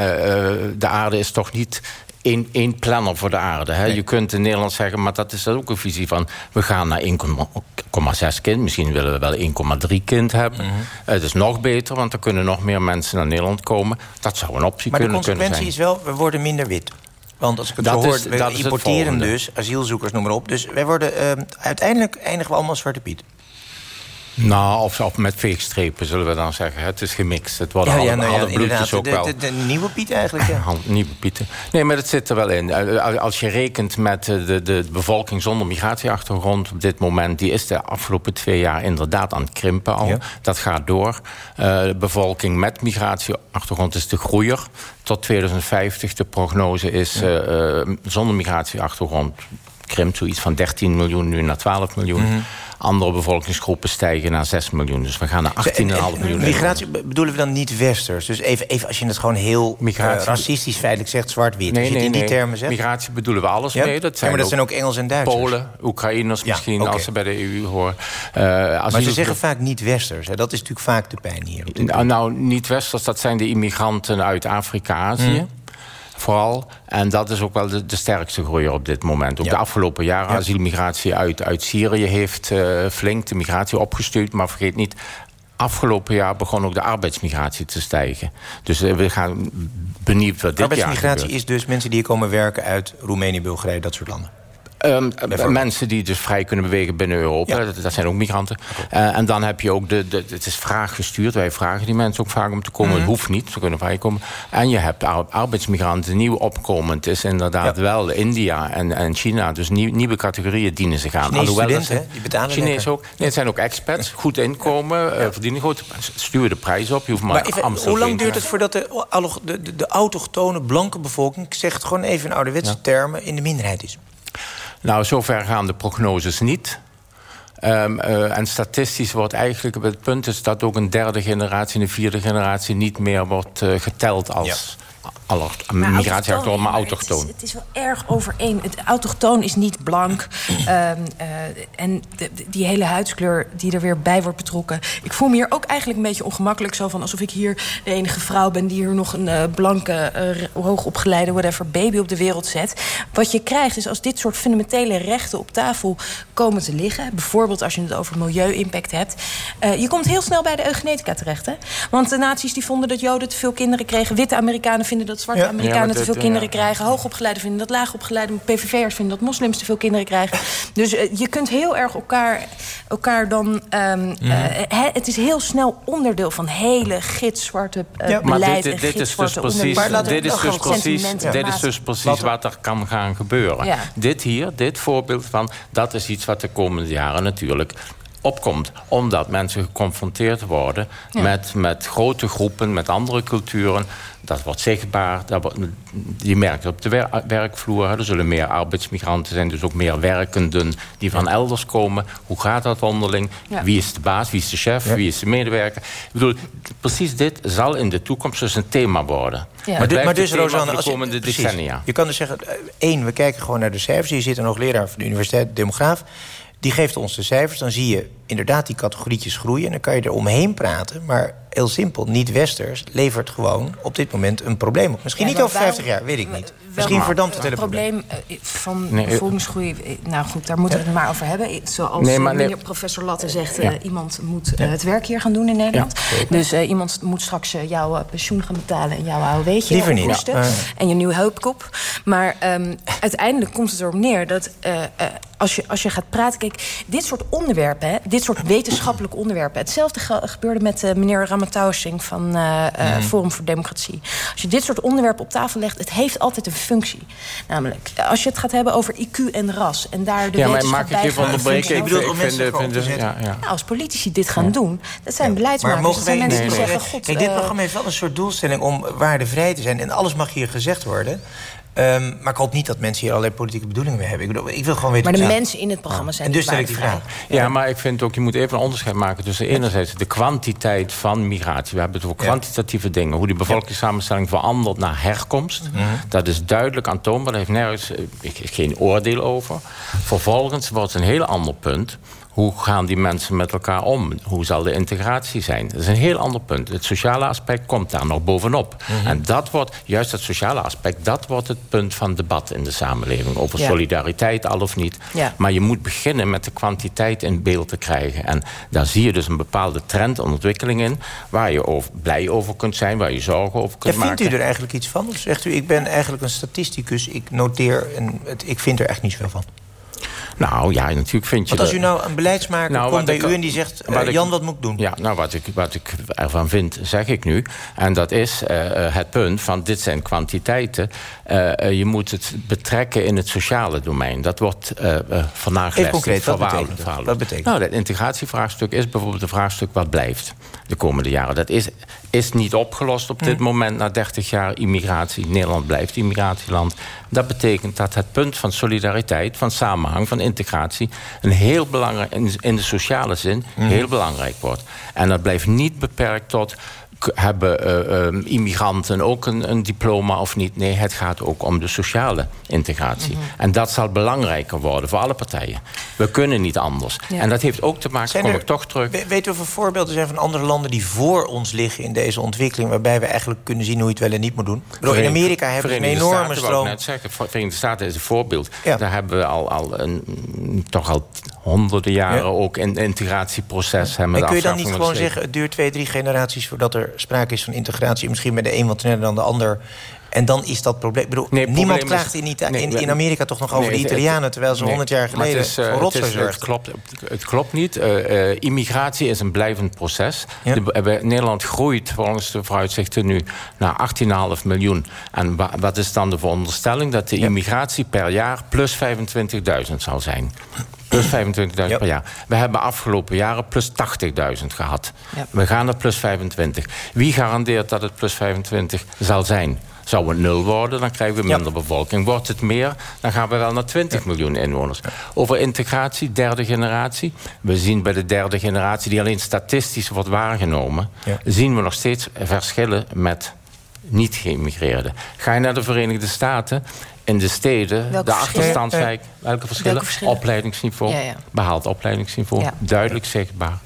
S19: de aarde is toch niet één, één planner voor de aarde. Hè? Nee. Je kunt in Nederland zeggen, maar dat is ook een visie van... we gaan naar 1,6 kind, misschien willen we wel 1,3 kind hebben. Mm -hmm. Het is nog beter, want er kunnen nog meer mensen naar Nederland komen. Dat zou een optie
S2: maar
S19: kunnen,
S2: kunnen
S19: zijn.
S2: Maar de consequentie is wel, we worden minder wit. Want als ik het dat zo hoor, we importeren dus asielzoekers, noem maar op. Dus wij worden, uh, uiteindelijk eindigen we allemaal Zwarte Piet.
S19: Nou, of, of met veegstrepen zullen we dan zeggen. Het is gemixt. Het worden ja, alle, ja, nou alle bloedjes ook
S2: de,
S19: wel.
S2: De, de, nieuwe Piet eigenlijk, ja. [LAUGHS]
S19: nieuwe Pieten. Nee, maar het zit er wel in. Als je rekent met de, de bevolking zonder migratieachtergrond... op dit moment, die is de afgelopen twee jaar inderdaad aan het krimpen al. Dat gaat door. Uh, de bevolking met migratieachtergrond is de groeier. Tot 2050, de prognose is uh, zonder migratieachtergrond krimpt zoiets van 13 miljoen nu naar 12 miljoen. Mm -hmm. Andere bevolkingsgroepen stijgen naar 6 miljoen. Dus we gaan naar 18,5 miljoen.
S2: Migratie bedoelen we dan niet westers? Dus even, even als je het gewoon heel migratie, uh, racistisch feitelijk zegt, zwart-wit.
S19: Nee,
S2: je
S19: nee,
S2: in die
S19: nee.
S2: termen zegt.
S19: Migratie bedoelen we alles ja? mee. Dat zijn
S2: ja, maar dat zijn ook Engels en Duitsers.
S19: Polen, Oekraïners
S2: ja,
S19: misschien,
S2: okay.
S19: als ze bij de EU horen. Uh,
S2: maar ze zeggen vaak niet westers. Hè? Dat is natuurlijk vaak de pijn hier.
S19: Nou, nou, niet westers, dat zijn de immigranten uit Afrika, Azië. Mm vooral. En dat is ook wel de, de sterkste groeier op dit moment. Ook ja. de afgelopen jaren ja. asielmigratie uit, uit Syrië heeft uh, flink de migratie opgestuurd. Maar vergeet niet, afgelopen jaar begon ook de arbeidsmigratie te stijgen. Dus uh, we gaan benieuwd wat dit jaar
S2: Arbeidsmigratie is dus mensen die hier komen werken uit Roemenië, Bulgarije, dat soort landen.
S19: Um, mensen die dus vrij kunnen bewegen binnen Europa. Ja. Dat, dat, zijn ook migranten. Uh, en dan heb je ook de, de... Het is vraaggestuurd. Wij vragen die mensen ook vaak om te komen. Mm. Het hoeft niet. Ze kunnen vrij komen. En je hebt ar arbeidsmigranten. Nieuw opkomend is inderdaad ja. wel India en, en China. Dus nieuw, nieuwe categorieën dienen zich aan.
S2: Chinese studenten, hè? Die betalen
S19: Chinees ook. Nee, het zijn ook expats. Goed inkomen. Uh, verdienen goed. Stuur de prijs op. Je hoeft maar,
S2: maar even, Hoe lang duurt het voordat de, de, de, de autochtone blanke bevolking... ik zeg het gewoon even in ouderwetse termen... in de minderheid is?
S19: Nou, zover gaan de prognoses niet. Um, uh, en statistisch wordt eigenlijk het punt is dat ook een derde generatie en een vierde generatie niet meer wordt uh, geteld als. Migratieachtergrond, maar autochtoon.
S17: Het is, het is, wel erg overeen. Het autochtoon is niet blank. um, [CLEARS THROAT] uh, en de, de, die hele huidskleur die er weer bij wordt betrokken. Ik voel me hier ook eigenlijk een beetje ongemakkelijk. Zo van alsof ik hier de enige vrouw ben... die hier nog een uh, blanke, uh, hoogopgeleide, whatever, baby op de wereld zet. Wat je krijgt is als dit soort fundamentele rechten op tafel komen te liggen... bijvoorbeeld als je het over milieu-impact hebt... Je komt heel snel bij de eugenetica terecht. Hè? Want de nazi's die vonden dat joden te veel kinderen kregen. Witte Amerikanen vinden dat zwarte ja. Amerikanen ja, te veel dit, kinderen ja. krijgen. Hoogopgeleiden vinden dat laagopgeleide PVV'ers vinden dat moslims te veel kinderen krijgen. Dus uh, je kunt heel erg elkaar, elkaar dan... Um, mm. uh, he, het is heel snel onderdeel van hele gitzwarte uh, ja. beleid.
S19: Dit, dit, dit is dus precies, dit is dus precies, dit is dus precies wat er kan gaan gebeuren. Dit hier, dit voorbeeld van... dat is iets wat de komende jaren natuurlijk opkomt. Omdat mensen geconfronteerd worden ja. met, met grote groepen, met andere culturen. Dat wordt zichtbaar. Dat wordt, je merkt het op de wer werkvloer. Er zullen meer arbeidsmigranten zijn, dus ook meer werkenden die van ja. elders komen. Hoe gaat dat onderling? Ja. Wie is de baas? Wie is de chef? Wie is de medewerker? Ik bedoel, precies dit zal in de toekomst dus een thema worden.
S2: Maar, dit, maar dus, Rosanne,
S19: de komende je, precies, decennia.
S2: Je kan dus zeggen, één, we kijken gewoon naar de cijfers. Je zit er nog leraar van de universiteit, demograaf. Die geeft ons de cijfers. Dan zie je inderdaad die categorietjes groeien. En dan kan je er omheen praten. Maar heel simpel, niet-westers levert gewoon op dit moment een probleem op. Misschien ja, niet over 50 jaar, weet ik niet. Misschien verdampt het hele
S17: probleem. probleem van nee, bevolkingsgroei, nou goed, daar moeten we het maar over hebben. Zoals nee, maar, nee. professor Latte zegt, ja. uh, iemand moet het werk hier gaan doen in Nederland. Ja, dus uh, iemand moet straks jouw pensioen gaan betalen en jouw AOW'tje
S2: Liever niet.
S17: En je nieuwe hulpkop. Maar um, uiteindelijk komt het erop neer dat als, je, als je gaat praten... Kijk, dit soort onderwerpen, hè, dit soort wetenschappelijke onderwerpen... hetzelfde ge gebeurde met meneer Ramatouwsing van mm. Forum voor Democratie. Als je dit soort onderwerpen op tafel legt, het heeft altijd een functie. Namelijk, als je het gaat hebben over IQ en ras... en daar de
S19: ja, maar mag ik?
S2: Ik bedoel, om mensen
S19: vind, vind,
S17: ja, ja. Nou, als politici dit gaan ja. doen, dat zijn ja. beleidsmakers.
S2: Maar mogen wij
S17: mensen
S2: nee,
S17: die
S2: nee.
S17: zeggen... God,
S2: Kijk, dit programma heeft wel een soort doelstelling om waardevrij te zijn... en alles mag hier gezegd worden... Um, maar ik hoop niet dat mensen hier allerlei politieke bedoelingen mee hebben. Ik, bedoel, ik wil gewoon weten...
S17: Maar de mensen in het programma zijn
S2: En dus stel ik die vraag.
S19: Ja, ja, maar ik vind ook, je moet even een onderscheid maken... tussen enerzijds de kwantiteit van migratie. We hebben het over kwantitatieve dingen. Hoe die bevolkingssamenstelling verandert naar herkomst. Mm -hmm. Dat is duidelijk aantoonbaar. Daar heeft nergens ik, geen oordeel over. Vervolgens wordt het een heel ander punt... Hoe gaan die mensen met elkaar om? Hoe zal de integratie zijn? Dat is een heel ander punt. Het sociale aspect komt daar nog bovenop. Mm -hmm. En dat wordt, juist het sociale aspect... dat wordt het punt van debat in de samenleving. Over ja. solidariteit, al of niet. Ja. Maar je moet beginnen met de kwantiteit in beeld te krijgen. En daar zie je dus een bepaalde trend, een ontwikkeling in... waar je over, blij over kunt zijn, waar je zorgen over kunt
S2: ja,
S19: maken.
S2: Vindt u er eigenlijk iets van? Of zegt u, ik ben eigenlijk een statisticus, ik noteer... en het, ik vind er echt niet zoveel van?
S19: Nou ja, natuurlijk vind je...
S2: Want als u nou een beleidsmaker nou, komt bij u en die zegt... Uh, Jan, wat moet ik doen?
S19: Ja, nou, wat ik, wat ik ervan vind, zeg ik nu. En dat is uh, het punt van dit zijn kwantiteiten. Uh, je moet het betrekken in het sociale domein. Dat wordt uh, vernacheleggd.
S2: concreet, wat betekent, wat betekent
S19: Nou, dat integratievraagstuk is bijvoorbeeld een vraagstuk... wat blijft de komende jaren. Dat is, is niet opgelost op dit moment na 30 jaar immigratie. Nederland blijft immigratieland. Dat betekent dat het punt van solidariteit, van samenhang, van integratie... een heel belangrijk, in de sociale zin, hm. heel belangrijk wordt. En dat blijft niet beperkt tot hebben uh, uh, immigranten ook een, een, diploma of niet? Nee, het gaat ook om de sociale integratie. Mhm. En dat zal belangrijker worden voor alle partijen. We kunnen niet anders. En dat heeft ook te maken, kom ik toch terug...
S2: Weet u of er voorbeelden zijn van andere landen die voor ons liggen... in deze ontwikkeling, waarbij we eigenlijk kunnen zien hoe je het wel en niet moet doen? Bedoel, in Amerika hebben we een enorme stroom...
S19: net zeggen, Verenigde Staten is een voorbeeld. Daar hebben we al, al een, toch al honderden jaren ook een integratieproces.
S2: En kun je dan niet gewoon zeggen, het duurt twee, drie generaties... voordat er sprake is van integratie. Misschien bij de een wat sneller dan de ander. En dan is dat probleem. Ik bedoel, niemand klaagt in, in, in, Amerika toch nog over de Italianen... terwijl ze honderd jaar geleden is, uh, voor het,
S19: het, klopt, het klopt niet. Uh, uh, immigratie is een blijvend proces. De, Nederland groeit volgens de vooruitzichten nu naar 18,5 miljoen. En wat is dan de veronderstelling? Dat de immigratie per jaar plus 25.000 zal zijn. Plus 25.000 per jaar. We hebben afgelopen jaren plus 80.000 gehad. We gaan naar plus 25. Wie garandeert dat het plus 25 zal zijn? Zou het nul worden, dan krijgen we minder bevolking. Wordt het meer, dan gaan we wel naar 20 miljoen inwoners. Over integratie, derde generatie. We zien bij de derde generatie, die alleen statistisch wordt waargenomen... zien we nog steeds verschillen met niet geïmmigreerden. Ga je naar de Verenigde Staten in de steden, de achterstandswijk, welke verschillen? Opleidingsniveau, behaald opleidingsniveau, duidelijk zichtbaar.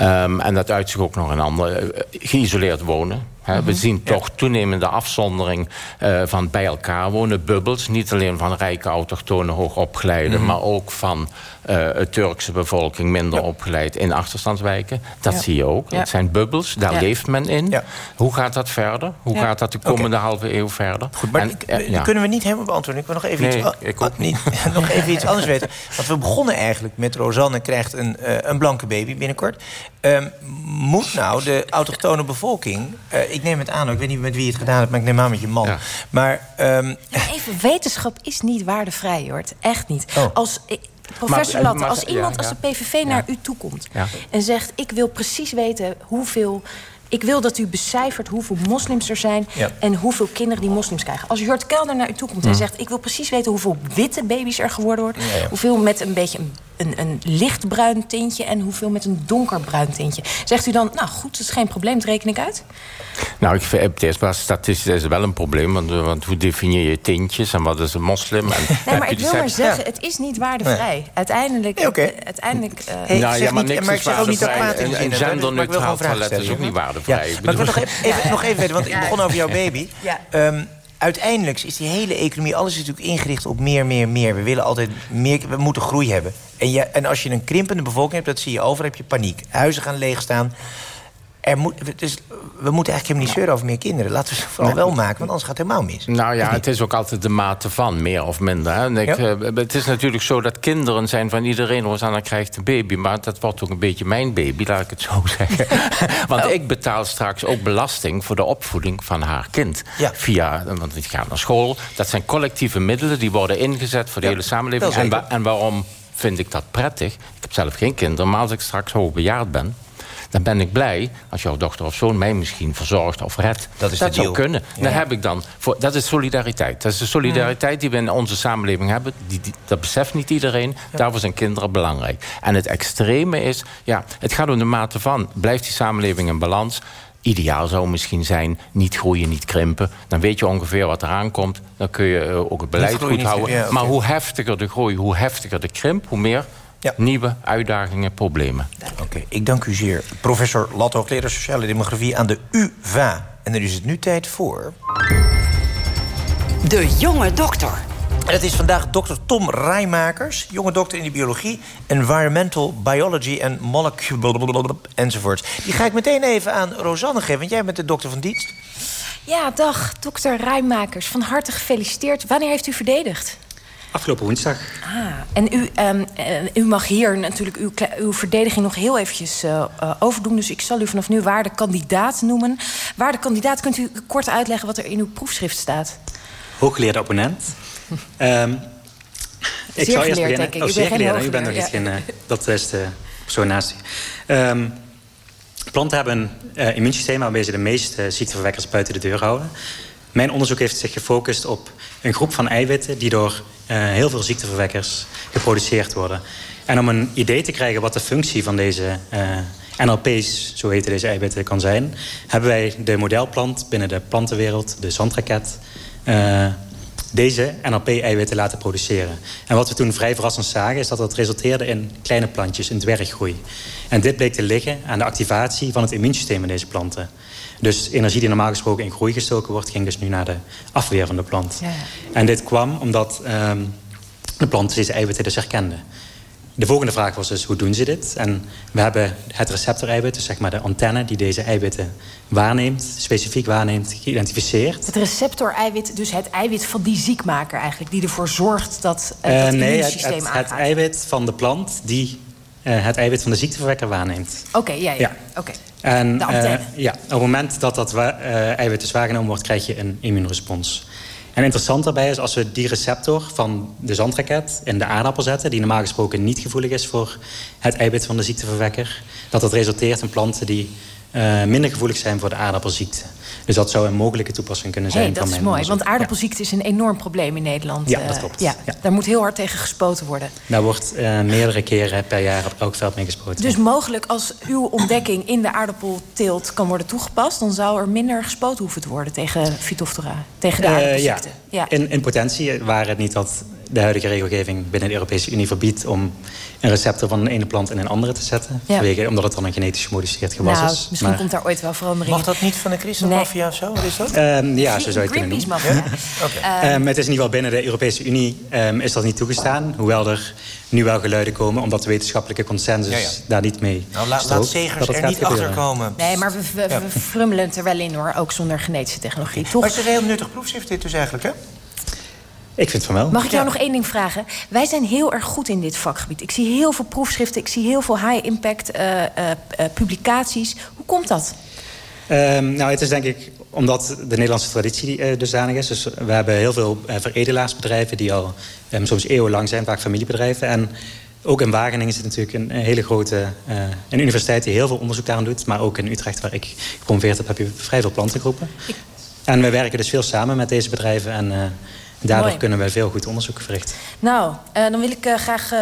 S19: Um, en dat uit zich ook nog een ander. Eh, geïsoleerd wonen. We mhm. zien toch toenemende afzondering uh, van bij elkaar wonen, bubbels. Niet alleen van rijke autochtonen hoogopgeleiden... Mm maar ook van uh, de Turkse bevolking minder opgeleid in achterstandswijken. Dat zie je ook. Het zijn bubbels, daar leeft men in. Hoe gaat dat verder? Hoe gaat dat de komende halve eeuw verder?
S2: Goed, maar en, kunnen we niet helemaal beantwoorden. Ik wil nog even, nee, iets, ik ook niet. [LAUGHS] nog even iets anders weten. Want we begonnen eigenlijk met Rosanne krijgt een, uh, een blanke baby binnenkort. Um, moet nou de autochtone bevolking... Uh, ik neem het aan, ik weet niet met wie je het gedaan hebt... maar ik neem aan met je man. Maar, um...
S17: ja, even, wetenschap is niet waardevrij, hoor. Echt niet. Oh. Als... Professor Latte, als iemand als de PVV naar u toe komt en zegt... ik wil precies weten hoeveel ik wil dat u becijfert hoeveel moslims er zijn... en hoeveel kinderen die moslims krijgen. Als Jort Kelder naar u toe komt en hmm. zegt... ik wil precies weten hoeveel witte baby's er geworden worden... hoeveel met een beetje een een, een lichtbruin tintje en hoeveel met een donkerbruin tintje. Zegt u dan, nou goed, dat is geen probleem, dat reken ik uit?
S19: Nou, ik vind het eerst maar statistisch is wel een probleem. Want, want, hoe definieer je tintjes en wat is een moslim? En,
S17: nee, [LAUGHS] maar ik wil maar zeggen, het is niet waardevrij. Uiteindelijk...
S2: Okay.
S17: uiteindelijk
S19: uh, nou, ja, maar niks maar ik zeg ook niet dat kwaad in Een genderneutraal toilet is ook niet waardevrij.
S2: Maar ik wil nog even, nog even weten, want ik begon over jouw baby. Um, uiteindelijk is die hele economie, alles is natuurlijk ingericht op meer, meer, meer. We willen altijd meer, we moeten groei hebben. En, je, en als je een krimpende bevolking hebt, dat zie je over, heb je paniek. Huizen gaan leegstaan er moet, dus we moeten eigenlijk helemaal niet zeuren over meer kinderen. Laten we ze vooral wel maken, want anders gaat het helemaal mis.
S19: Nou ja, het is ook altijd de mate van, meer of minder. Hè? Ik, eh, het is natuurlijk zo dat kinderen zijn van iedereen... Rosanna krijgt een baby, maar dat wordt ook een beetje mijn baby, laat ik het zo [LAUGHS] zeggen. [LAUGHS] want oh. ik betaal straks ook belasting voor de opvoeding van haar kind. Via, want die gaat naar school. Dat zijn collectieve middelen, die worden ingezet voor de hele samenleving. En, en waarom vind ik dat prettig? Ik heb zelf geen kinderen, maar als ik straks hoogbejaard ben dan ben ik blij als jouw dochter of zoon mij misschien verzorgt of redt. Dat, is dat zou kunnen. Dan heb ik dan voor, dat is solidariteit. Dat is de solidariteit die we in onze samenleving hebben. Die, dat beseft niet iedereen. Daarvoor zijn kinderen belangrijk. En het extreme is, ja, het gaat om de mate van. Blijft die samenleving in balans? Ideaal zou misschien zijn, niet groeien, niet krimpen. Dan weet je ongeveer wat eraan komt. Dan kun je eh, ook het beleid goed houden. Maar hoe heftiger de groei, hoe heftiger de krimp... hoe meer ja. nieuwe uitdagingen, problemen.
S2: Oké, ik dank u zeer. Professor Lat, hoogleraar sociale demografie aan de UvA. En er is het nu tijd voor...
S16: De jonge dokter.
S2: En het is vandaag dokter Tom Rijmakers, jonge dokter in de biologie, environmental biology en molecule enzovoort. Die ga ik meteen even aan Rosanne geven, want jij bent de dokter van dienst.
S17: Ja, dag, dokter Rijmakers. Van harte gefeliciteerd. Wanneer heeft u verdedigd?
S21: Afgelopen woensdag.
S17: Ah, en u, um, u mag hier natuurlijk uw, uw verdediging nog heel eventjes uh, uh, overdoen. Dus ik zal u vanaf nu waarde kandidaat noemen. Waarde kandidaat, kunt u kort uitleggen wat er in uw proefschrift staat?
S21: Hooggeleerde opponent. um, [LAUGHS]
S17: ik zal eerst beginnen. Ik.
S21: Oh, zeer geleerd. U bent nog niet geen... dat is de persoon naast u. Um, planten hebben een uh, immuunsysteem waarbij ze de meeste ziekteverwekkers buiten de deur houden. Mijn onderzoek heeft zich gefocust op een groep van eiwitten... die door heel veel ziekteverwekkers geproduceerd worden. En om een idee te krijgen wat de functie van deze uh, NLP's... zo heten deze eiwitten, kan zijn... hebben wij de modelplant binnen de plantenwereld, de zandraket... Uh, deze NLP-eiwitten laten produceren. En wat we toen vrij verrassend zagen... is dat dat resulteerde in kleine plantjes, in dwerggroei. En dit bleek te liggen aan de activatie van het immuunsysteem in deze planten. Dus energie die normaal gesproken in groei gestoken wordt... ging dus nu naar de afweer van de plant. Ja. En dit kwam omdat um, de plant deze eiwitten dus herkende. De volgende vraag was dus, hoe doen ze dit? En we hebben het receptoreiwit, dus zeg maar de antenne... die deze eiwitten waarneemt, specifiek waarneemt, geïdentificeerd.
S17: Het receptoreiwit, dus het eiwit van die ziekmaker eigenlijk... die ervoor zorgt dat uh, het nee, het,
S21: het, het, eiwit van de plant die uh, het eiwit van de ziekteverwekker waarneemt.
S17: Oké, okay, ja, ja. ja. oké.
S21: En, de antenne. ja, op het moment dat dat eiwit dus waargenomen wordt... krijg je een immuunrespons. En interessant daarbij is als we die receptor van de zandraket in de aardappel zetten... die normaal gesproken niet gevoelig is voor het eiwit van de ziekteverwekker... dat dat resulteert in planten die uh, minder gevoelig zijn voor de aardappelziekte. Dus dat zou een mogelijke toepassing kunnen zijn.
S17: Hey, dat is mooi, want aardappelziekte is een enorm probleem in Nederland.
S21: Ja, dat klopt.
S17: Ja, ja. Daar moet heel hard tegen gespoten worden.
S21: Daar wordt uh, meerdere keren per jaar op elk veld mee gespoten.
S17: Dus mogelijk als uw ontdekking in de aardappelteelt kan worden toegepast... dan zou er minder gespoten hoeven te worden tegen Phytophthora, tegen de aardappelziekte.
S21: Uh, ja. ja. In, in potentie, waar het niet dat de huidige regelgeving binnen de Europese Unie verbiedt... om een receptor van de ene plant in een andere te zetten. Ja. Vanwege, omdat het dan een genetisch gemodificeerd gewas
S17: nou,
S21: is.
S17: Misschien maar... komt daar ooit wel verandering
S2: Mag dat niet van de christenmafia nee. of zo? Wat is dat?
S21: Um, ja, zo zou je het kunnen noemen.
S17: Ja?
S21: okay. um, het is in ieder geval binnen de Europese Unie um, is dat niet toegestaan. Hoewel er nu wel geluiden komen... omdat de wetenschappelijke consensus ja, ja. daar niet mee
S2: nou, la, Laat Segers er niet achter komen.
S17: Nee, maar we, we, ja. we frummelen het er wel in hoor. Ook zonder genetische technologie. Toch?
S2: Maar het is een heel nuttig proefschrift dit dus eigenlijk, hè?
S21: Ik vind van wel.
S17: Mag ik jou ja. nog één ding vragen? Wij zijn heel erg goed in dit vakgebied. Ik zie heel veel proefschriften, ik zie heel veel high-impact uh, uh, uh, publicaties. Hoe komt dat?
S21: Um, nou, het is denk ik omdat de Nederlandse traditie dusdanig is. Dus we hebben heel veel veredelaarsbedrijven die al um, soms eeuwenlang zijn, vaak familiebedrijven. En ook in Wageningen zit natuurlijk een, een hele grote een universiteit die heel veel onderzoek daaraan doet. Maar ook in Utrecht, waar ik gepromoveerd heb, heb je vrij veel plantengroepen. Ik... En we werken dus veel samen met deze bedrijven. En Daardoor Mooi. kunnen wij veel goed onderzoek verrichten.
S17: Nou, uh, dan wil ik uh, graag uh,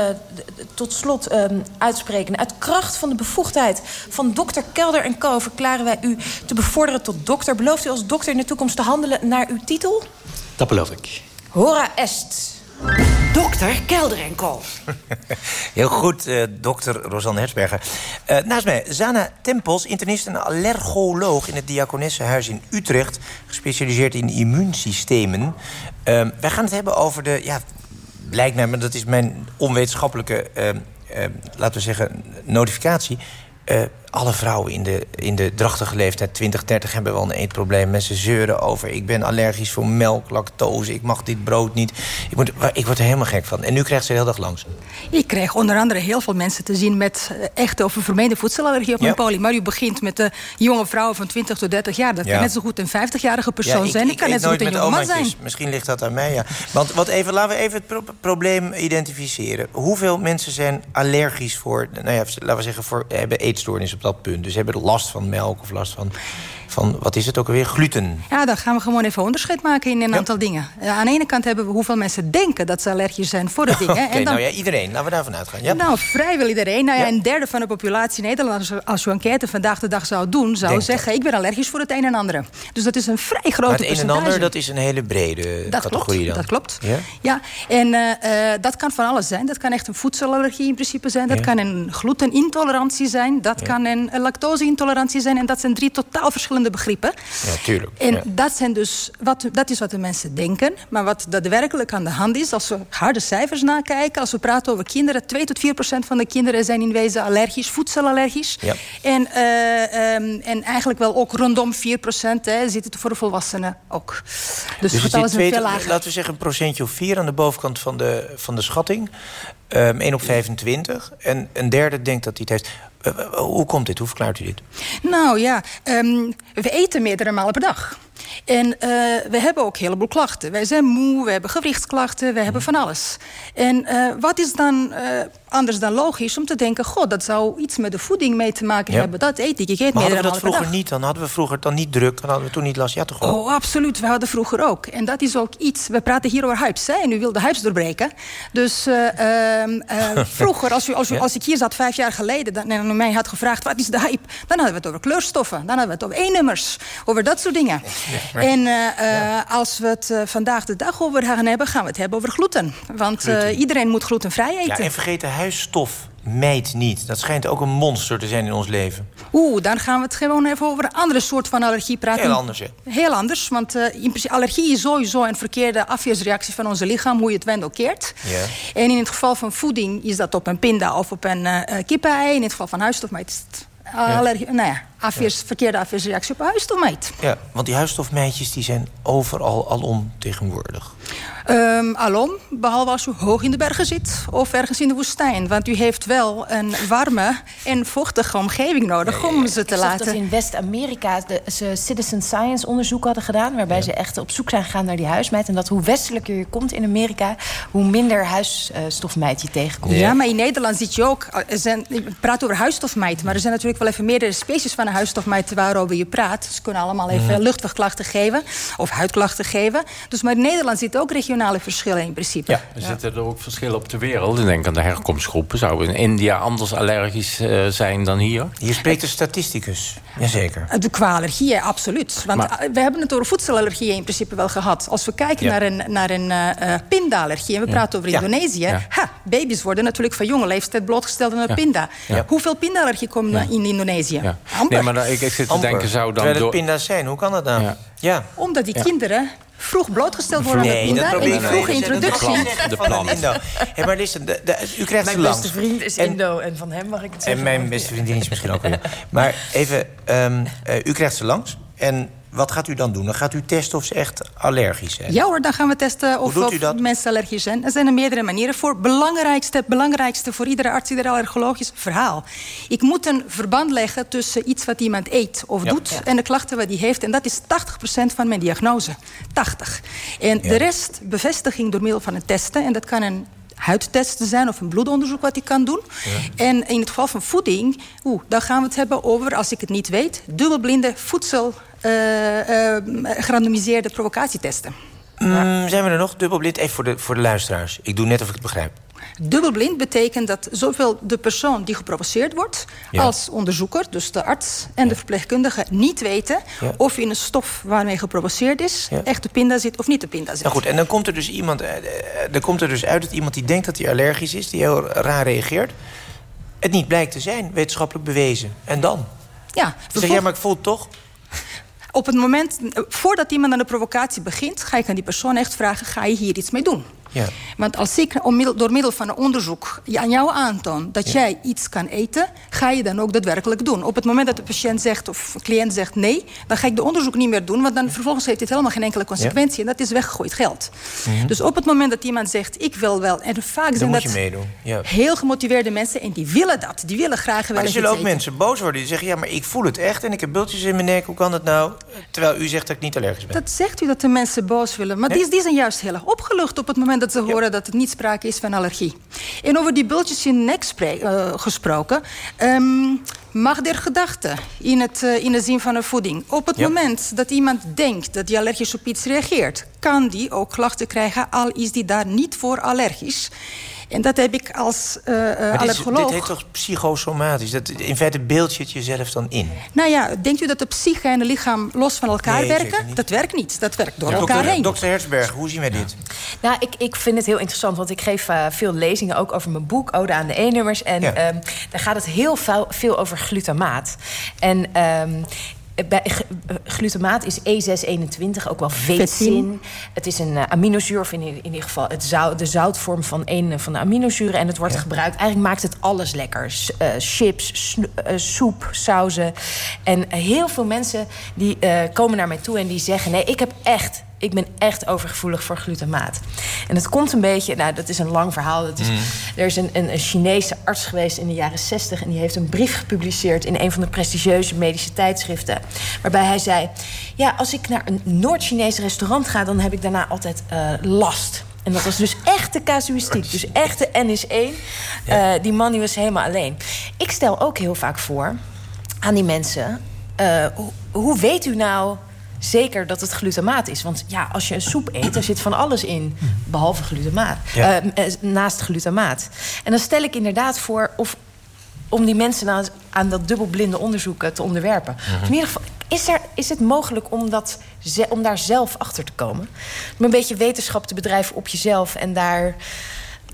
S17: tot slot ehm, uitspreken. Uit kracht van de bevoegdheid van dokter Kelder en Co... verklaren wij u te bevorderen tot dokter. Belooft u als dokter in de toekomst te handelen naar uw titel?
S21: Dat beloof ik.
S17: Hora est. Dokter Kelder en Co. [LAUGHS]
S2: Heel goed, uh, dokter Rosanne Hersberger. Uh, naast mij Zana Tempels, internist en allergoloog... in het Diakonessenhuis in Utrecht. Gespecialiseerd in immuunsystemen. Uh, wij gaan het hebben over de... Ja, blijkt mij, maar dat is mijn onwetenschappelijke... laten we zeggen, notificatie... Alle vrouwen in de, in de drachtige leeftijd, 20, 30, hebben wel een eetprobleem. Mensen zeuren over, ik ben allergisch voor melk, lactose... ik mag dit brood niet. Ik, moet, ik word er helemaal gek van. En nu krijgt ze de hele dag langs.
S18: Ik krijg onder andere heel veel mensen te zien... met echte of vermeende voedselallergie op ja. mijn poli. Maar u begint met de jonge vrouwen van 20 tot 30 jaar. Dat ja. kan net zo goed een 50-jarige persoon ja, ik, zijn. Dat kan net zo goed een jonge man zijn.
S2: Misschien ligt dat aan mij, ja. Want wat even, laten we even het pro probleem identificeren. Hoeveel mensen zijn allergisch voor... nou ja, laten we zeggen, voor, hebben eetstoornis op dat. Dus hebben last van melk of last van, van wat is het ook alweer, gluten.
S18: Ja, dan gaan we gewoon even onderscheid maken in een ja. aantal dingen. aan de ene kant hebben we hoeveel mensen denken dat ze allergisch zijn voor de [LAUGHS] dingen.
S2: Oké, okay, nou ja, iedereen. Laten we daarvan uitgaan. Ja.
S18: Nou, vrijwel iedereen. Nou ja, een derde van de populatie in Nederland... als je een enquête vandaag de dag zou doen... zou Denk zeggen, dat. ik ben allergisch voor het een en ander. Dus dat is een vrij grote maar
S2: het een en ander, dat is een hele brede
S18: dat
S2: categorie
S18: klopt,
S2: dan.
S18: Dat klopt, ja. ja. En uh, uh, dat kan van alles zijn. Dat kan echt een voedselallergie in principe zijn. Dat kan een glutenintolerantie zijn. Dat kan een lactoseintolerantie zijn. En dat zijn drie totaal verschillende verschillende begrippen.
S2: Ja, tuurlijk.
S18: En dat, zijn dus, wat, dat is wat de mensen denken. Maar wat daadwerkelijk aan de hand is, als we harde cijfers nakijken... als we praten over kinderen, 2 tot 4 procent van de kinderen zijn in wezen allergisch, voedselallergisch. Ja. En, uh, um, en eigenlijk wel ook rondom 4 procent zit het voor de volwassenen ook. Dus, dus het getal is veel lager.
S2: Laten we zeggen een procentje of 4 aan de bovenkant van de, van de schatting. Um, 1 op 25. En een derde denkt dat hij het heeft. Uh, hoe komt dit? Hoe verklaart u dit?
S18: Nou ja, um, we eten meerdere malen per dag. En uh, we hebben ook een heleboel klachten. Wij zijn moe, we hebben gewrichtsklachten, we hebben van alles. En uh, wat is dan uh, anders dan logisch om te denken... god, dat zou iets met de voeding mee te maken ja. hebben. Dat eet ik. Ik eet
S2: maar hadden we dat vroeger niet dan? Hadden we vroeger dan niet druk? Dan hadden we toen niet last? Ja, toch?
S18: Oh, absoluut. We hadden vroeger ook. En dat is ook iets... We praten hier over hypes, hè? En u wil de hypes doorbreken. Dus ehm, [LAUGHS] vroeger, als, u, als, u, als ik hier zat vijf jaar geleden... Dan, en mij had gevraagd, wat is de hype? Dan hadden we het over kleurstoffen. Dan hadden we het over E-nummers. Over dat soort dingen. En uh, ja. als we het uh, vandaag de dag over gaan hebben... gaan we het hebben over gluten. Want gluten. Iedereen moet glutenvrij eten.
S2: Ja, en vergeet de huisstof meid niet. Dat schijnt ook een monster te zijn in ons leven.
S18: Oeh, dan gaan we het gewoon even over een andere soort van allergie praten.
S2: Heel anders, hè?
S18: Heel anders, want uh, in principe, allergie is sowieso een verkeerde afweersreactie van ons lichaam, hoe je het wendt keert. Ja. En in het geval van voeding is dat op een pinda of op een uh, kippenei. In het geval van huisstofmeid is het allergie, nou ja, afweers, verkeerde afweersreactie op huisstofmeid.
S2: Ja, want die huisstofmeidjes die zijn overal alom tegenwoordig.
S18: Um, alom, behalve als u hoog in de bergen zit of ergens in de woestijn. Want u heeft wel een warme en vochtige omgeving nodig om ze te
S17: Ik
S18: laten.
S17: dat in West-Amerika ze citizen science onderzoek hadden gedaan... waarbij ja. ze echt op zoek zijn gegaan naar die huismeid. En dat hoe westelijker je komt in Amerika... hoe minder huisstofmeid je tegenkomt.
S18: Ja, maar in Nederland zit je ook... Er zijn, ik praat over huisstofmeid, maar er zijn natuurlijk wel even meerdere species van een huisstofmeid waarover je praat. Ze kunnen allemaal even mm. luchtwegklachten geven of huidklachten geven. Dus maar in Nederland zit ook regionale verschillen in principe.
S19: Ja, er ja. zitten er ook verschillen op de wereld. Ik denk aan de herkomstgroepen. Zou in India anders allergisch uh, zijn dan hier?
S2: Hier spreekt de statisticus. Jazeker.
S18: De qua allergieën, absoluut. Want maar, we hebben het over voedselallergieën in principe wel gehad. Als we kijken ja. naar een, naar een uh, pindaallergie... en we praten over Indonesië... Ha, baby's worden natuurlijk van jonge leeftijd blootgesteld aan een pinda. Hoeveel pindaallergie komen in Indonesië?
S19: Nee, maar ik, ik zit te Amper. denken, zou dan...
S2: Terwijl het pinda's zijn, hoe kan dat nou? Ja. ja.
S18: Omdat die kinderen vroeg blootgesteld worden
S2: nee,
S18: aan de pinda. En die vroege introductie.
S19: De [LAUGHS] plan.
S2: Hey, maar listen, de, de, u krijgt
S17: Mijn
S2: ze langs.
S17: beste vriend is en, Indo en van hem mag ik het zeggen.
S2: En mijn beste vriendin is misschien ook wel. Maar even, um, uh, u krijgt ze langs. En wat gaat u dan doen? Dan gaat u testen of ze echt allergisch zijn?
S18: Ja hoor, dan gaan we testen of, of mensen allergisch zijn. Er zijn er meerdere manieren voor. Belangrijkste, belangrijkste voor iedere arts, iedere allergoloog is verhaal. Ik moet een verband leggen tussen iets wat iemand eet of ja. doet... Ja. en de klachten wat hij heeft. En dat is 80% van mijn diagnose. 80. En ja. de rest bevestiging door middel van een testen. En dat kan een huidtesten zijn of een bloedonderzoek wat ik kan doen. Ja. En in het geval van voeding, oeh, dan gaan we het hebben over, als ik het niet weet, dubbelblinde voedsel gerandomiseerde provocatietesten.
S2: Mm, zijn we er nog? Dubbelblind, even voor de, voor de luisteraars. Ik doe net of ik het begrijp.
S18: Dubbelblind betekent dat zowel de persoon die geprovoceerd wordt... Ja. als onderzoeker, dus de arts en ja. de verpleegkundige... niet weten ja. of in een stof waarmee geprovoceerd is... echt de pinda zit of niet de pinda zit.
S2: Nou goed, en dan komt er dus iemand... Er komt er dus uit dat iemand die denkt dat hij allergisch is... die heel raar reageert... het niet blijkt te zijn, wetenschappelijk bewezen. En dan?
S18: Ja,
S2: zeg, ja, maar ik voel het toch
S18: op het moment, voordat iemand aan de provocatie begint... ga ik aan die persoon echt vragen, ga je hier iets mee doen?
S2: Ja.
S18: Want als ik door middel van een onderzoek aan jou aantoon... dat ja. jij iets kan eten, ga je dan ook daadwerkelijk doen. Op het moment dat de patiënt zegt of de cliënt zegt nee... dan ga ik de onderzoek niet meer doen... want dan vervolgens heeft dit helemaal geen enkele consequentie... En dat is weggegooid geld. Mm -hmm. Dus op het moment dat iemand zegt, ik wil wel... en vaak
S2: dan
S18: zijn dat.
S2: Ja.
S18: heel gemotiveerde mensen... en die willen dat, die willen graag wel
S2: Maar er zullen ook mensen boos worden die zeggen... ja, maar ik voel het echt en ik heb bultjes in mijn nek, hoe kan dat nou? Terwijl u zegt dat ik niet allergisch ben.
S18: Dat zegt u dat de mensen boos willen. Maar nee? die, die zijn juist heel erg opgelucht op het moment dat ze horen... dat het niet sprake is van allergie. En over die bultjes in de nek uh, gesproken... Um, mag er gedachte in, het, uh, in de zin van een voeding. Op het ja. moment dat iemand denkt dat hij allergisch op iets reageert... kan die ook klachten krijgen, al is die daar niet voor allergisch... En dat heb ik als uh, allergoloog...
S2: Dit heet toch psychosomatisch? Dat, in feite beeld je het jezelf dan in?
S18: Nou ja, denkt u dat de psyche en het lichaam los van elkaar
S2: nee,
S18: werken? Dat werkt niet. Dat werkt door
S2: ja,
S18: elkaar
S2: dokter,
S18: heen.
S2: Dokter Hertzberg, hoe zien wij dit?
S17: Nou, ik, ik vind het heel interessant, want ik geef uh, veel lezingen... ook over mijn boek, Ode aan de E-nummers. En ja. um, daar gaat het heel veel, veel over glutamaat. En... Um, bij, glutamaat is E621, ook wel vetzin. Het is een aminozuur, of in, in ieder geval het zout, de zoutvorm van een van de aminozuren. En het wordt gebruikt. Eigenlijk maakt het alles lekker. chips, soep, sauzen. En heel veel mensen die komen naar mij toe en die zeggen: nee, ik heb echt ik ben echt overgevoelig voor glutamaat. En dat komt een beetje, nou, dat is een lang verhaal. Dat is, mm. Er is een, een, een, Chinese arts geweest in de jaren 60 en die heeft een brief gepubliceerd in een van de prestigieuze medische tijdschriften. Waarbij hij zei: Ja, als ik naar een Noord-Chinees restaurant ga, dan heb ik daarna altijd uh, last. En dat was dus echt de casuïstiek. Dus echt de N1. Uh, die man die was helemaal alleen. Ik stel ook heel vaak voor aan die mensen: uh, hoe, hoe weet u nou zeker dat het glutamaat is. Want ja, als je een soep eet, er zit van alles in, behalve glutamaat. Eh, eh, naast glutamaat. En dan stel ik inderdaad voor of, om die mensen aan, aan dat dubbelblinde onderzoek eh, te onderwerpen. Mhm. in ieder geval, is, er, is het mogelijk om, dat, om daar zelf achter te komen? Om een beetje wetenschap te bedrijven op jezelf en daar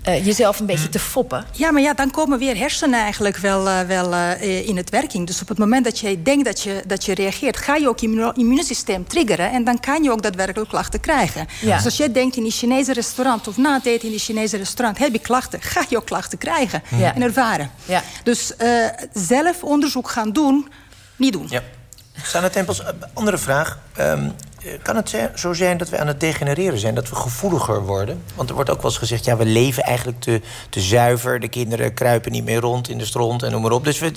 S17: uh, jezelf een beetje te foppen.
S18: Ja, maar ja, dan komen weer hersenen eigenlijk wel, uh, wel uh, in het werking. Dus op het moment dat jij denkt dat je, dat je reageert... ga je ook je immuunsysteem triggeren... en dan kan je ook daadwerkelijk klachten krijgen. Ja. Dus als jij denkt in die Chinese restaurant... of na het eten in die Chinese restaurant heb je klachten... ga je ook klachten krijgen ja. en ervaren. Ja. Dus zelf onderzoek gaan doen, niet doen.
S2: Ja. Sana Tempels, andere vraag. Um, eh, kan het zo zijn dat we aan het degenereren zijn, dat we gevoeliger worden? Want er wordt ook wel eens gezegd, ja, we leven eigenlijk te, te zuiver. De kinderen kruipen niet meer rond in de stront en noem maar op. Dus we,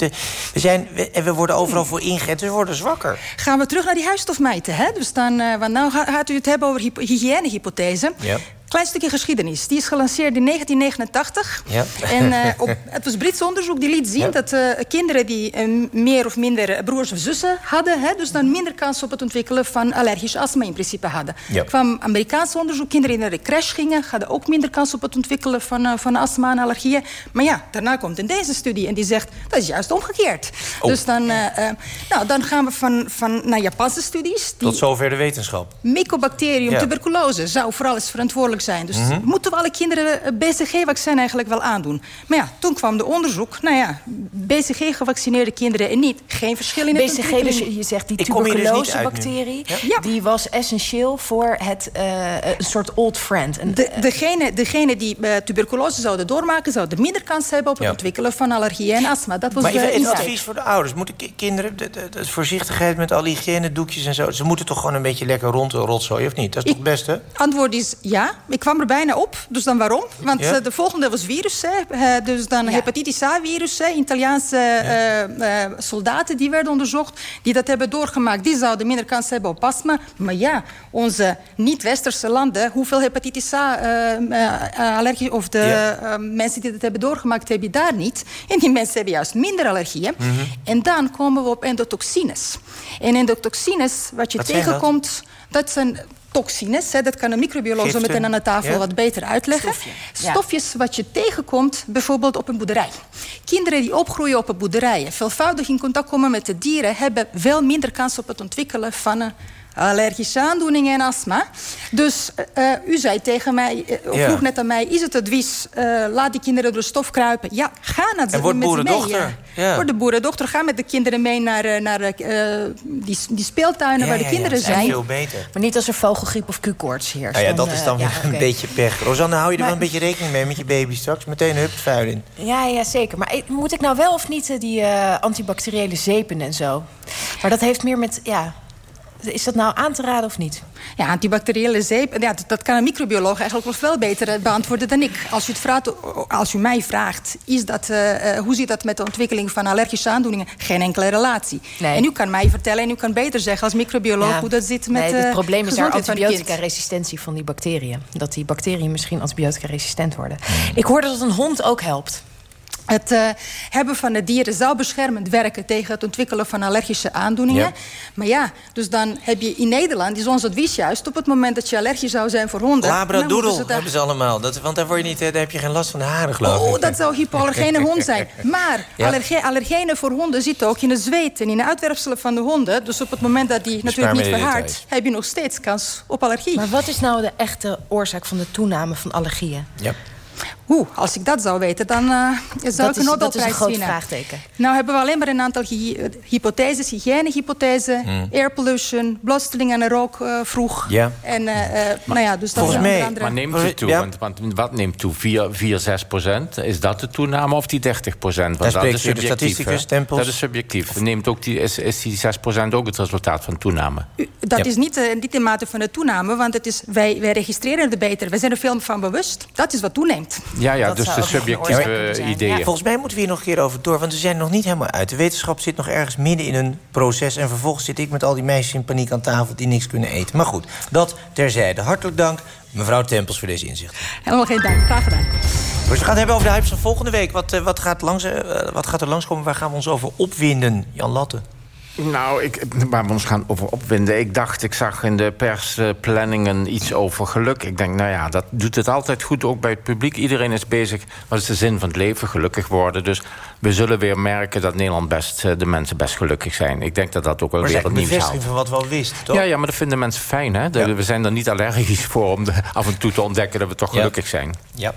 S2: we, zijn, we, en we worden overal voor ingeënt, dus we worden zwakker.
S18: Gaan we terug naar die huisstofmijten, hè? Dus dan, uh, want nou gaat u het hebben over hygiënehypothese. Ja. Klein stukje geschiedenis. Die is gelanceerd in 1989. Ja. En uh, [LAUGHS] op, het was Brits onderzoek die liet zien dat uh, kinderen die uh, meer of minder broers of zussen hadden, hè, dus dan minder kans op het ontwikkelen van allergisch astma in principe hadden. Ja. kwam Amerikaans onderzoek, kinderen die naar de crash gingen, hadden ook minder kans op het ontwikkelen van, van astma en allergieën. Maar ja, daarna komt in deze studie en die zegt dat is juist omgekeerd. Oh. Dus dan, nou, dan gaan we van, van naar Japanse studies.
S2: Die Tot zover de wetenschap.
S18: Mycobacterium, tuberculose zou vooral eens verantwoordelijk zijn. Dus mhm. moeten we alle kinderen het BCG-vaccin eigenlijk wel aandoen? Maar ja, toen kwam de onderzoek. Nou ja, BCG-gevaccineerde kinderen en niet. Geen verschil in het
S17: BCG, dus je zegt die dus tuberculose-bacterie... Ja? die was essentieel voor het, uh, een soort old friend.
S18: En, de, degene, degene die uh, tuberculose zouden doormaken... zouden minder kans hebben op het ontwikkelen van allergie en astma. Dat was
S2: maar even een advies voor de ouders. Moeten kinderen, de, de, de, voorzichtigheid met al hygiëne doekjes en zo... ze moeten toch gewoon een beetje lekker rond rotzooien, of niet? Dat is toch het beste?
S18: Antwoord is ja. Ik kwam er bijna op. Dus dan waarom? Want eh, de volgende was virus. Hè. dus dan hepatitis A-virus. Italiaanse eh, eh, soldaten die werden onderzocht. Die dat hebben doorgemaakt. Die zouden minder kans hebben op astma. Maar ja, onze niet-westerse landen. Hoeveel hepatitis A-allergie... of de mensen die dat hebben doorgemaakt, heb je daar niet. En die mensen hebben juist minder allergieën. Mhm. En dan komen we op endotoxines. En endotoxines, wat je tegenkomt... dat zijn toxines. Hè, dat kan een microbioloog zo meteen aan de tafel wat beter uitleggen. Stofjes wat je tegenkomt bijvoorbeeld op een boerderij. Kinderen die opgroeien op een boerderij... veelvoudig in contact komen met de dieren... hebben veel minder kans op het ontwikkelen van een allergische aandoeningen en astma. Dus uh, u zei tegen mij, uh, vroeg net aan mij... is het advies, uh, laat die kinderen door de stof kruipen? Ja, ga naar
S2: en word boerendochter.
S18: Ja. Word de boerendochter, ga met de kinderen mee naar, naar die, die speeltuinen... waar de kinderen zijn.
S2: veel beter.
S17: Maar niet als er vogelgriep of Q-koorts heerst.
S2: Nou ja, dat is dan weer een beetje pech. Rosanne, hou je er wel een beetje rekening mee met je baby straks? Meteen hup vuil in.
S17: Ja, ja, zeker. Maar moet ik nou wel of niet die antibacteriële zeepen en zo? Maar dat heeft meer met... Ja, is dat nou aan te raden of niet?
S18: Ja, antibacteriële zeep, ja, dat, kan een microbioloog eigenlijk wel veel beter eh, beantwoorden dan ik. Als u, het vraagt, als u mij vraagt, is dat, uh, hoe zit dat met de ontwikkeling van allergische aandoeningen? Geen enkele relatie. En u kan mij vertellen en u kan beter zeggen als microbioloog hoe dat zit met
S17: nee, Het probleem is daar antibiotica-resistentie van die bacteriën. Dat die bacteriën misschien antibiotica-resistent worden. Ik hoorde dat een hond ook helpt.
S18: Het uh, hebben van de dieren zou beschermend werken tegen het ontwikkelen van allergische aandoeningen. Maar ja, dus dan heb je in Nederland, is ons advies juist... op het moment dat je allergisch zou zijn voor honden...
S2: Labradoodle hebben ze allemaal. Dat, want daar, word je niet, daar heb je geen last van de haren, geloof
S18: ik. Oh, dat zou hypoallergene hond zijn. [LAUGHS] Maar ja. allergenen voor honden zitten ook in het zweet... en in de uitwerpselen van de honden. Dus op het moment dat die natuurlijk niet verhaart... heb je nog steeds kans op allergie.
S17: Maar wat is nou de echte oorzaak van de toename van allergieën? Ja.
S18: Oeh, als ik dat zou weten, dan uh, zou ik een Nobelprijs
S17: Dat is een groot
S18: vraagteken. Nou hebben we alleen maar een aantal hypotheses. Hygiënehypothese, mm. air pollution, blootstelling aan rook uh, vroeg.
S2: Ja.
S18: En, uh, nou ja, dus dat
S19: Volgens mij, andere... maar neemt het toe? Ja. Want, want, wat neemt toe? 4, 4 6 procent? Is dat de toename of die 30 procent?
S2: Want dat is subjectief.
S19: Dat is subjectief. Neemt ook die, is, is die 6 procent ook het resultaat van toename?
S18: Dat ja. is niet, uh, niet de mate van de toename, want het is, wij, wij registreren het beter. We zijn er veel van bewust. Dat is wat toeneemt.
S19: Ja, ja dus de subjectieve ideeën.
S2: volgens mij moeten we hier nog een keer over door. Want we zijn nog niet helemaal uit. De wetenschap zit nog ergens midden in een proces. En vervolgens zit ik met al die meisjes in paniek aan tafel... die niks kunnen eten. Maar goed, dat terzijde. Hartelijk dank, mevrouw Tempels, voor deze inzicht.
S18: Helemaal geen dank. Graag gedaan.
S2: Dus we gaan het hebben over de hypes van volgende week. Wat, uh, wat, gaat langs, uh, wat gaat er langskomen? Waar gaan we ons over opwinden? Jan Latte.
S19: Nou, ik, waar we ons gaan over opwinden. Ik dacht, ik zag in de persplanningen iets over geluk. Ik denk, nou ja, dat doet het altijd goed, ook bij het publiek. Iedereen is bezig, wat is de zin van het leven? Gelukkig worden. Dus we zullen weer merken dat Nederland best, eh, de mensen best gelukkig zijn. Ik denk dat dat ook wel weer het nieuws haalt.
S2: van wat we al wisten, toch?
S19: Ja, ja, maar dat vinden mensen fijn, hè? We zijn er niet allergisch voor om de, af en toe te ontdekken dat we toch gelukkig zijn.
S2: Ja.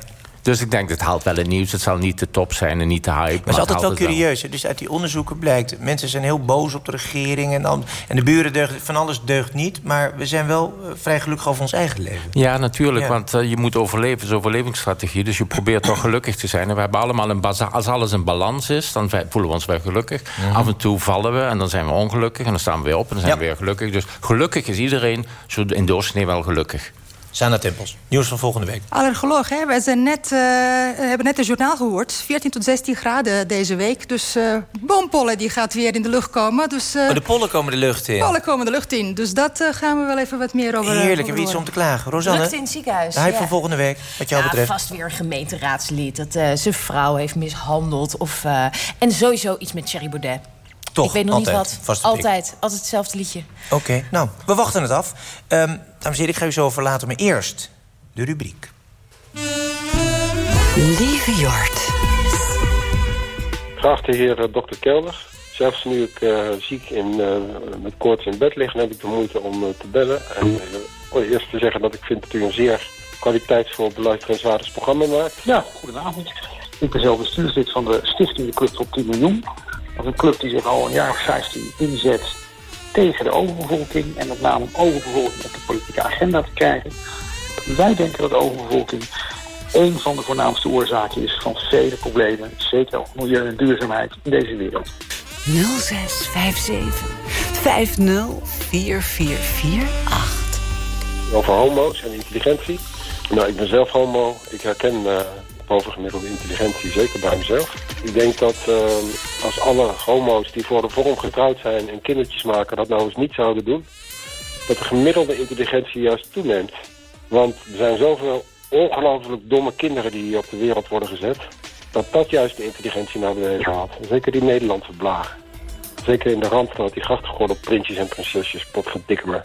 S19: Dus ik denk, het haalt wel het nieuws. Het zal niet de top zijn en niet de hype. Maar,
S2: het is altijd wel curieus. Dus uit die onderzoeken blijkt... mensen zijn heel boos op de regering... en, dan, en de buren deugt... van alles deugt niet. Maar we zijn wel eh, vrij gelukkig over ons eigen leven.
S19: Ja, natuurlijk. Want uh, je moet overleven. Het is overlevingsstrategie. Dus je probeert toch gelukkig te zijn. En we hebben allemaal een Als alles een balans is, dan voelen we ons wel gelukkig. Mhm. Af en toe vallen we en dan zijn we ongelukkig. En dan staan we weer op en dan zijn we weer gelukkig. Dus gelukkig is iedereen zo in doorsnee wel gelukkig.
S2: Sana Tempels, nieuws van volgende week.
S18: Allergoloog, hè? Wij zijn net, uh, hebben net een journaal gehoord. 14 tot 16 graden deze week. Dus uh, bompollen die gaat weer in de lucht komen. Dus, uh,
S2: oh, de pollen komen de lucht in?
S18: pollen komen de lucht in. Dus dat gaan we wel even wat meer over
S2: Heerlijk, hebben we iets om te klagen. Rosanne?
S17: Lucht in het ziekenhuis.
S2: De hype van volgende week, wat jou
S17: ja,
S2: betreft.
S17: vast weer een gemeenteraadslid dat zijn vrouw heeft mishandeld. Of, en sowieso iets met Thierry Baudet.
S2: Toch,
S17: ik weet nog
S2: altijd,
S17: niet wat. Altijd, altijd hetzelfde liedje.
S2: Oké, nou, we wachten het af. Um, dames en heren, ik ga u zo verlaten, maar eerst de rubriek.
S16: Lieve Jort.
S22: Geachte heer uh, dokter Kelder. Zelfs nu ik uh, ziek in, uh, met koorts in bed lig... heb ik de moeite om te bellen. En eerst te zeggen dat ik vind dat u een zeer kwaliteitsvol beluisterenswaardig programma maakt.
S23: Ja, goedenavond. Ik ben zelf bestuurslid van de Stichting de Club op 10 miljoen. Dat is een club die zich al een jaar of 15 inzet tegen de overbevolking... en met name om overbevolking op de politieke agenda te krijgen... Wij denken dat overbevolking een van de voornaamste oorzaken is van vele problemen, zeker ook milieu en duurzaamheid in deze wereld.
S16: 0657 504448.
S22: Over homo's en intelligentie. Nou, ik ben zelf homo. Ik herken uh, bovengemiddelde intelligentie, zeker bij mezelf. Ik denk dat uh, als alle homo's die voor de vorm getrouwd zijn en kindertjes maken... dat nou eens niet zouden doen, dat de gemiddelde intelligentie juist toeneemt. Want er zijn zoveel ongelooflijk domme kinderen die hier op de wereld worden gezet... dat dat juist de intelligentie naar beneden haalt. Zeker die Nederlandse blagen. Zeker in de Randstad, die grachtgordel prinsjes en prinsesjes, potverdikke me.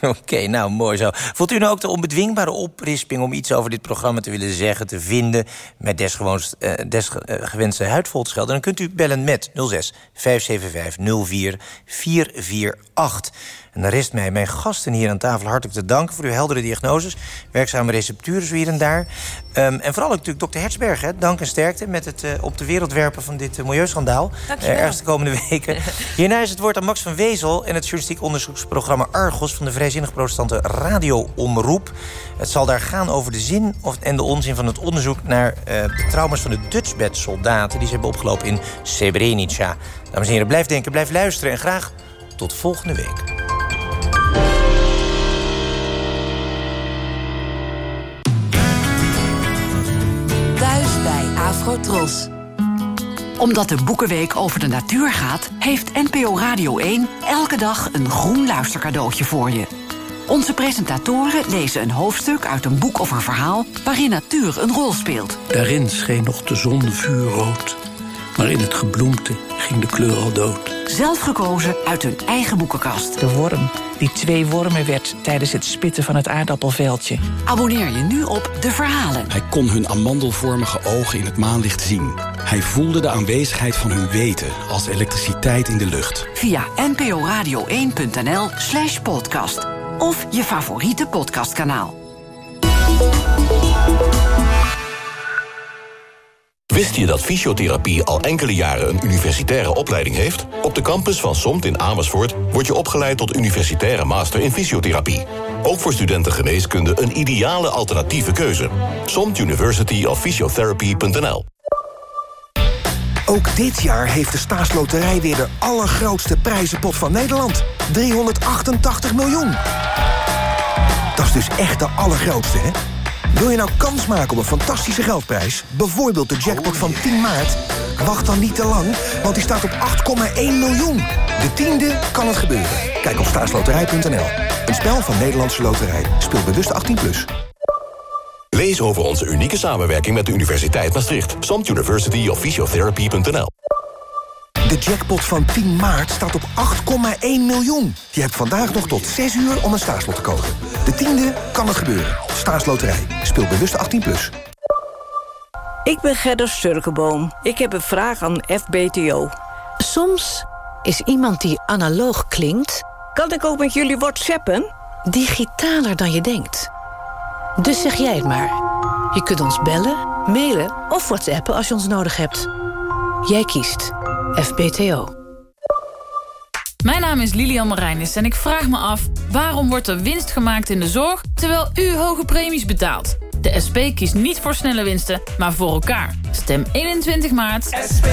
S22: [LAUGHS]
S2: Oké, nou mooi zo. Voelt u nou ook de onbedwingbare oprisping om iets over dit programma te willen zeggen, te vinden... met uh, desgewenste uh? Dan kunt u bellen met 06 575 04 448. En dan rest mij mijn gasten hier aan tafel hartelijk te danken... voor uw heldere diagnoses, werkzame recepturen hier en daar. Um, en vooral ook natuurlijk dokter Hertzberg, hè. dank en sterkte... met het uh, op de wereld werpen van dit uh, milieuschandaal. Uh, ergens de komende weken. [LAUGHS] Hierna is het woord aan Max van Wezel... en het journalistiek onderzoeksprogramma Argos... van de Vrijzinnig Protestante Radio Omroep. Het zal daar gaan over de zin of, en de onzin van het onderzoek... naar de trauma's van de Dutchbed-soldaten... die ze hebben opgelopen in Srebrenica. Dames en heren, blijf denken, blijf luisteren... en graag tot volgende week.
S16: Afrotros. Omdat de Boekenweek over de natuur gaat... heeft NPO Radio 1 elke dag een groen luistercadeautje voor je. Onze presentatoren lezen een hoofdstuk uit een boek of een verhaal... waarin natuur een rol speelt.
S24: Daarin scheen nog de zon vuurrood. Maar in het gebloemte ging de kleur al dood.
S16: Zelf gekozen uit hun eigen boekenkast.
S25: De worm die twee wormen werd tijdens het spitten van het aardappelveldje.
S16: Abonneer je nu op De Verhalen.
S26: Hij kon hun amandelvormige ogen in het maanlicht zien. Hij voelde de aanwezigheid van hun weten als elektriciteit in de lucht.
S16: Via nporadio1.nl slash podcast. Of je favoriete podcastkanaal.
S14: Wist je dat fysiotherapie al enkele jaren een universitaire opleiding heeft? Op de campus van SOMT in Amersfoort word je opgeleid tot universitaire master in fysiotherapie. Ook voor studenten geneeskunde een ideale alternatieve keuze. SOMT University of Physiotherapy.nl
S27: Ook dit jaar heeft de staatsloterij weer de allergrootste prijzenpot van Nederland. 388 miljoen. Dat is dus echt de allergrootste, hè? Wil je nou kans maken op een fantastische geldprijs? Bijvoorbeeld de jackpot van 10 maart? Wacht dan niet te lang, want die staat op 8,1 miljoen. De tiende kan het gebeuren. Kijk op staatsloterij.nl. Een spel van Nederlandse Loterij. Speel bewust 18+. Plus.
S14: Lees over onze unieke samenwerking met de Universiteit Maastricht. Samt University of Physiotherapy.nl
S27: De jackpot van 10 maart staat op 8,1 miljoen. Je hebt vandaag nog tot 6 uur om een staatslot te kopen. De tiende kan het gebeuren. Staatsloterij. Speel bewust 18+. Plus.
S28: Ik ben Gerda Sturkenboom. Ik heb een vraag aan FBTO. Soms is iemand die analoog klinkt... Kan ik ook met jullie whatsappen? Digitaler dan je denkt. Dus zeg jij het maar. Je kunt ons bellen, mailen of whatsappen als je ons nodig hebt. Jij kiest FBTO.
S29: Mijn naam is Lilian Marijnis en ik vraag me af... waarom wordt er winst gemaakt in de zorg... terwijl u hoge premies betaalt? De SP kiest niet voor snelle winsten, maar voor elkaar. Stem 21 maart. SP.